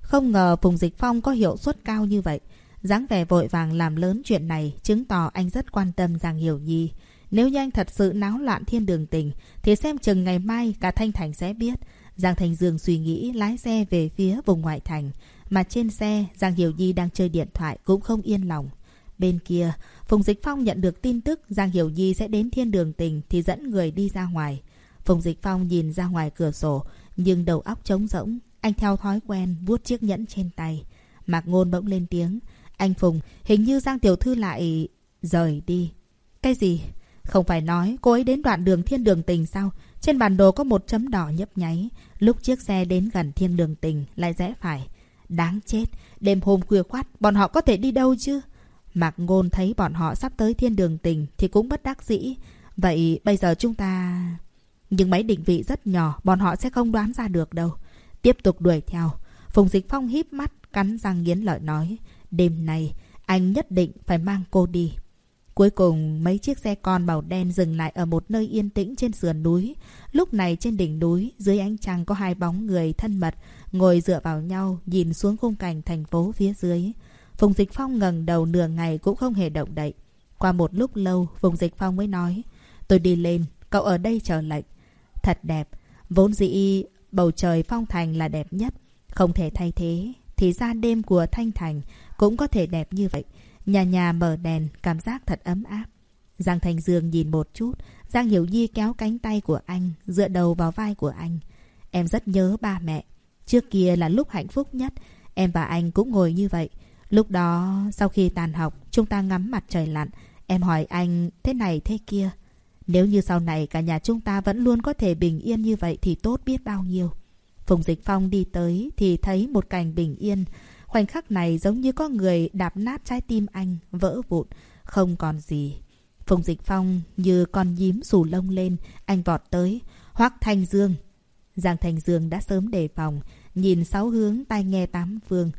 Không ngờ Phùng Dịch Phong có hiệu suất cao như vậy. dáng vẻ vội vàng làm lớn chuyện này chứng tỏ anh rất quan tâm Giang Hiểu Nhi. Nếu như anh thật sự náo loạn thiên đường tình, thì xem chừng ngày mai cả Thanh Thành sẽ biết. Giang Thành Dương suy nghĩ lái xe về phía vùng ngoại thành. Mà trên xe, Giang Hiểu Nhi đang chơi điện thoại cũng không yên lòng. Bên kia, Phùng Dịch Phong nhận được tin tức Giang Hiểu Nhi sẽ đến thiên đường tình thì dẫn người đi ra ngoài. Phùng Dịch Phong nhìn ra ngoài cửa sổ, nhưng đầu óc trống rỗng. Anh theo thói quen vuốt chiếc nhẫn trên tay. Mạc Ngôn bỗng lên tiếng. Anh Phùng, hình như Giang Tiểu Thư lại... rời đi. Cái gì? Không phải nói cô ấy đến đoạn đường thiên đường tình sao? Trên bản đồ có một chấm đỏ nhấp nháy. Lúc chiếc xe đến gần thiên đường tình lại rẽ phải. Đáng chết, đêm hôm khuya khoát, bọn họ có thể đi đâu chứ? Mạc Ngôn thấy bọn họ sắp tới thiên đường tình thì cũng bất đắc dĩ. Vậy bây giờ chúng ta... Nhưng máy định vị rất nhỏ, bọn họ sẽ không đoán ra được đâu. Tiếp tục đuổi theo. Phùng Dịch Phong híp mắt, cắn răng nghiến lợi nói. Đêm nay, anh nhất định phải mang cô đi. Cuối cùng, mấy chiếc xe con màu đen dừng lại ở một nơi yên tĩnh trên sườn núi. Lúc này trên đỉnh núi, dưới ánh trăng có hai bóng người thân mật, ngồi dựa vào nhau, nhìn xuống khung cảnh thành phố phía dưới. Phùng Dịch Phong ngẩng đầu nửa ngày cũng không hề động đậy. Qua một lúc lâu, Phùng Dịch Phong mới nói, tôi đi lên, cậu ở đây chờ lệnh. Thật đẹp, vốn dĩ bầu trời phong thành là đẹp nhất, không thể thay thế. Thì ra đêm của Thanh Thành cũng có thể đẹp như vậy. Nhà nhà mở đèn, cảm giác thật ấm áp. Giang Thành Dương nhìn một chút, Giang Hiểu Nhi kéo cánh tay của anh, dựa đầu vào vai của anh. Em rất nhớ ba mẹ. Trước kia là lúc hạnh phúc nhất, em và anh cũng ngồi như vậy. Lúc đó, sau khi tàn học, chúng ta ngắm mặt trời lặn. Em hỏi anh thế này thế kia. Nếu như sau này cả nhà chúng ta vẫn luôn có thể bình yên như vậy thì tốt biết bao nhiêu. Phùng Dịch Phong đi tới thì thấy một cảnh bình yên. Khoảnh khắc này giống như có người đạp nát trái tim anh, vỡ vụn, không còn gì. Phùng Dịch Phong như con nhím rủ lông lên, anh vọt tới. Hoác Thanh Dương. Giang thành Dương đã sớm đề phòng, nhìn sáu hướng tai nghe tám phương.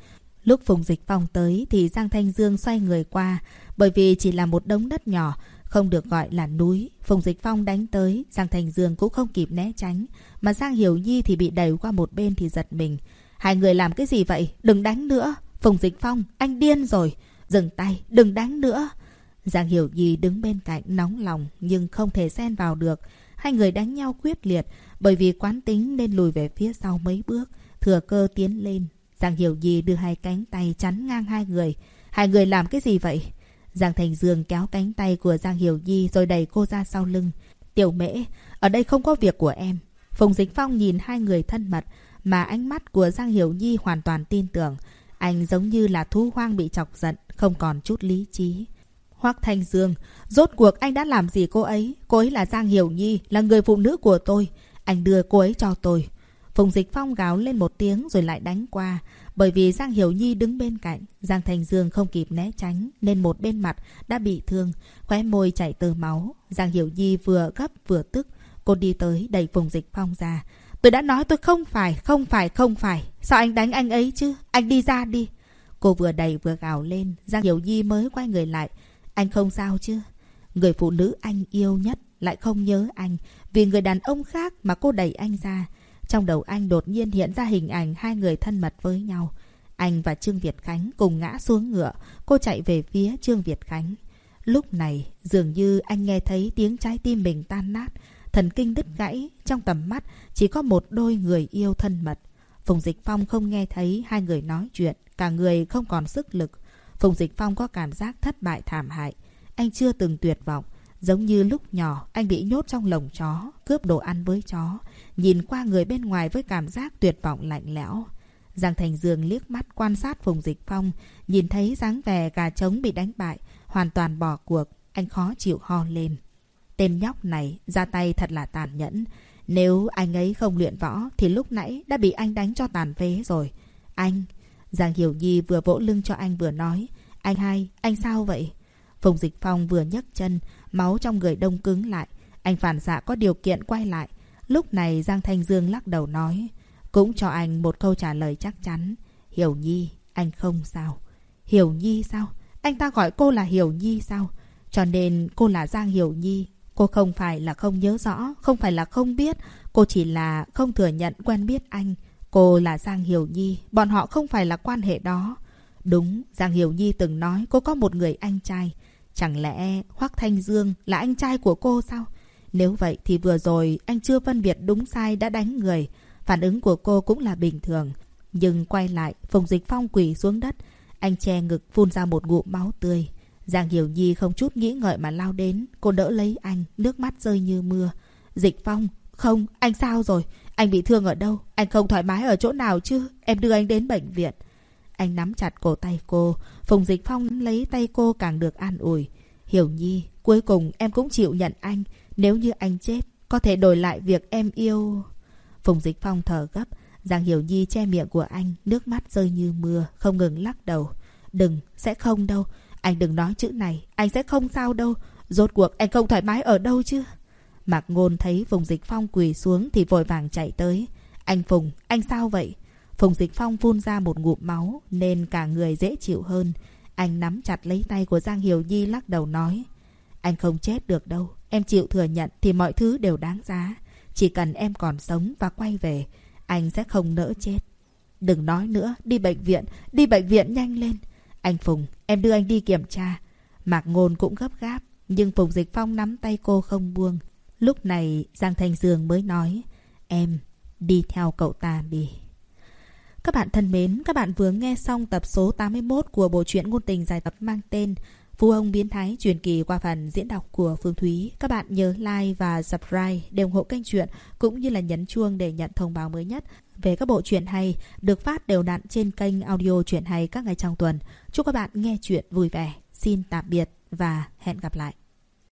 Lúc Phùng Dịch Phong tới thì Giang Thanh Dương xoay người qua. Bởi vì chỉ là một đống đất nhỏ, không được gọi là núi. Phùng Dịch Phong đánh tới, Giang Thanh Dương cũng không kịp né tránh. Mà Giang Hiểu Nhi thì bị đẩy qua một bên thì giật mình. Hai người làm cái gì vậy? Đừng đánh nữa. Phùng Dịch Phong, anh điên rồi. Dừng tay, đừng đánh nữa. Giang Hiểu Nhi đứng bên cạnh nóng lòng nhưng không thể xen vào được. Hai người đánh nhau quyết liệt bởi vì quán tính nên lùi về phía sau mấy bước. Thừa cơ tiến lên. Giang Hiểu Nhi đưa hai cánh tay chắn ngang hai người. Hai người làm cái gì vậy? Giang Thành Dương kéo cánh tay của Giang Hiểu Nhi rồi đẩy cô ra sau lưng. Tiểu mễ, ở đây không có việc của em. Phùng Dính Phong nhìn hai người thân mật mà ánh mắt của Giang Hiểu Nhi hoàn toàn tin tưởng. Anh giống như là thú hoang bị chọc giận, không còn chút lý trí. Hoác Thanh Dương, rốt cuộc anh đã làm gì cô ấy? Cô ấy là Giang Hiểu Nhi, là người phụ nữ của tôi. Anh đưa cô ấy cho tôi. Phùng Dịch Phong gào lên một tiếng rồi lại đánh qua. Bởi vì Giang Hiểu Nhi đứng bên cạnh, Giang Thành Dương không kịp né tránh nên một bên mặt đã bị thương, khóe môi chảy từ máu. Giang Hiểu Nhi vừa gấp vừa tức, cô đi tới đẩy Phùng Dịch Phong ra. Tôi đã nói tôi không phải, không phải, không phải. Sao anh đánh anh ấy chứ? Anh đi ra đi. Cô vừa đẩy vừa gào lên, Giang Hiểu Nhi mới quay người lại. Anh không sao chứ? Người phụ nữ anh yêu nhất lại không nhớ anh vì người đàn ông khác mà cô đẩy anh ra. Trong đầu anh đột nhiên hiện ra hình ảnh hai người thân mật với nhau. Anh và Trương Việt Khánh cùng ngã xuống ngựa, cô chạy về phía Trương Việt Khánh. Lúc này, dường như anh nghe thấy tiếng trái tim mình tan nát, thần kinh đứt gãy, trong tầm mắt chỉ có một đôi người yêu thân mật. Phùng Dịch Phong không nghe thấy hai người nói chuyện, cả người không còn sức lực. Phùng Dịch Phong có cảm giác thất bại thảm hại. Anh chưa từng tuyệt vọng, giống như lúc nhỏ anh bị nhốt trong lồng chó, cướp đồ ăn với chó nhìn qua người bên ngoài với cảm giác tuyệt vọng lạnh lẽo. Giang Thành Dương liếc mắt quan sát Phùng Dịch Phong, nhìn thấy dáng vẻ gà trống bị đánh bại, hoàn toàn bỏ cuộc, anh khó chịu ho lên. Tên nhóc này ra tay thật là tàn nhẫn. Nếu anh ấy không luyện võ thì lúc nãy đã bị anh đánh cho tàn phế rồi. Anh... Giang Hiểu Nhi vừa vỗ lưng cho anh vừa nói. Anh hai, anh sao vậy? Phùng Dịch Phong vừa nhấc chân, máu trong người đông cứng lại. Anh phản xạ có điều kiện quay lại. Lúc này Giang Thanh Dương lắc đầu nói. Cũng cho anh một câu trả lời chắc chắn. Hiểu Nhi, anh không sao. Hiểu Nhi sao? Anh ta gọi cô là Hiểu Nhi sao? Cho nên cô là Giang Hiểu Nhi. Cô không phải là không nhớ rõ, không phải là không biết. Cô chỉ là không thừa nhận quen biết anh. Cô là Giang Hiểu Nhi, bọn họ không phải là quan hệ đó. Đúng, Giang Hiểu Nhi từng nói cô có một người anh trai. Chẳng lẽ Hoác Thanh Dương là anh trai của cô sao? Nếu vậy thì vừa rồi anh chưa phân biệt đúng sai đã đánh người. Phản ứng của cô cũng là bình thường. Nhưng quay lại, Phùng Dịch Phong quỳ xuống đất. Anh che ngực phun ra một ngụm máu tươi. Giang Hiểu Nhi không chút nghĩ ngợi mà lao đến. Cô đỡ lấy anh, nước mắt rơi như mưa. Dịch Phong, không, anh sao rồi? Anh bị thương ở đâu? Anh không thoải mái ở chỗ nào chứ? Em đưa anh đến bệnh viện. Anh nắm chặt cổ tay cô. Phùng Dịch Phong lấy tay cô càng được an ủi. Hiểu Nhi, cuối cùng em cũng chịu nhận anh. Nếu như anh chết, có thể đổi lại việc em yêu... Phùng Dịch Phong thở gấp. Giang Hiểu Nhi che miệng của anh, nước mắt rơi như mưa, không ngừng lắc đầu. Đừng, sẽ không đâu. Anh đừng nói chữ này, anh sẽ không sao đâu. Rốt cuộc anh không thoải mái ở đâu chứ? Mạc Ngôn thấy Phùng Dịch Phong quỳ xuống thì vội vàng chạy tới. Anh Phùng, anh sao vậy? Phùng Dịch Phong phun ra một ngụm máu nên cả người dễ chịu hơn. Anh nắm chặt lấy tay của Giang Hiểu Nhi lắc đầu nói. Anh không chết được đâu. Em chịu thừa nhận thì mọi thứ đều đáng giá. Chỉ cần em còn sống và quay về, anh sẽ không nỡ chết. Đừng nói nữa, đi bệnh viện, đi bệnh viện nhanh lên. Anh Phùng, em đưa anh đi kiểm tra. Mạc Ngôn cũng gấp gáp, nhưng Phùng Dịch Phong nắm tay cô không buông. Lúc này Giang Thanh Dương mới nói, em đi theo cậu ta đi. Các bạn thân mến, các bạn vừa nghe xong tập số 81 của bộ truyện ngôn tình dài tập mang tên Phu ông biến thái truyền kỳ qua phần diễn đọc của Phương Thúy. Các bạn nhớ like và subscribe để ủng hộ kênh truyện cũng như là nhấn chuông để nhận thông báo mới nhất về các bộ truyện hay được phát đều đặn trên kênh audio truyện hay các ngày trong tuần. Chúc các bạn nghe truyện vui vẻ. Xin tạm biệt và hẹn gặp lại.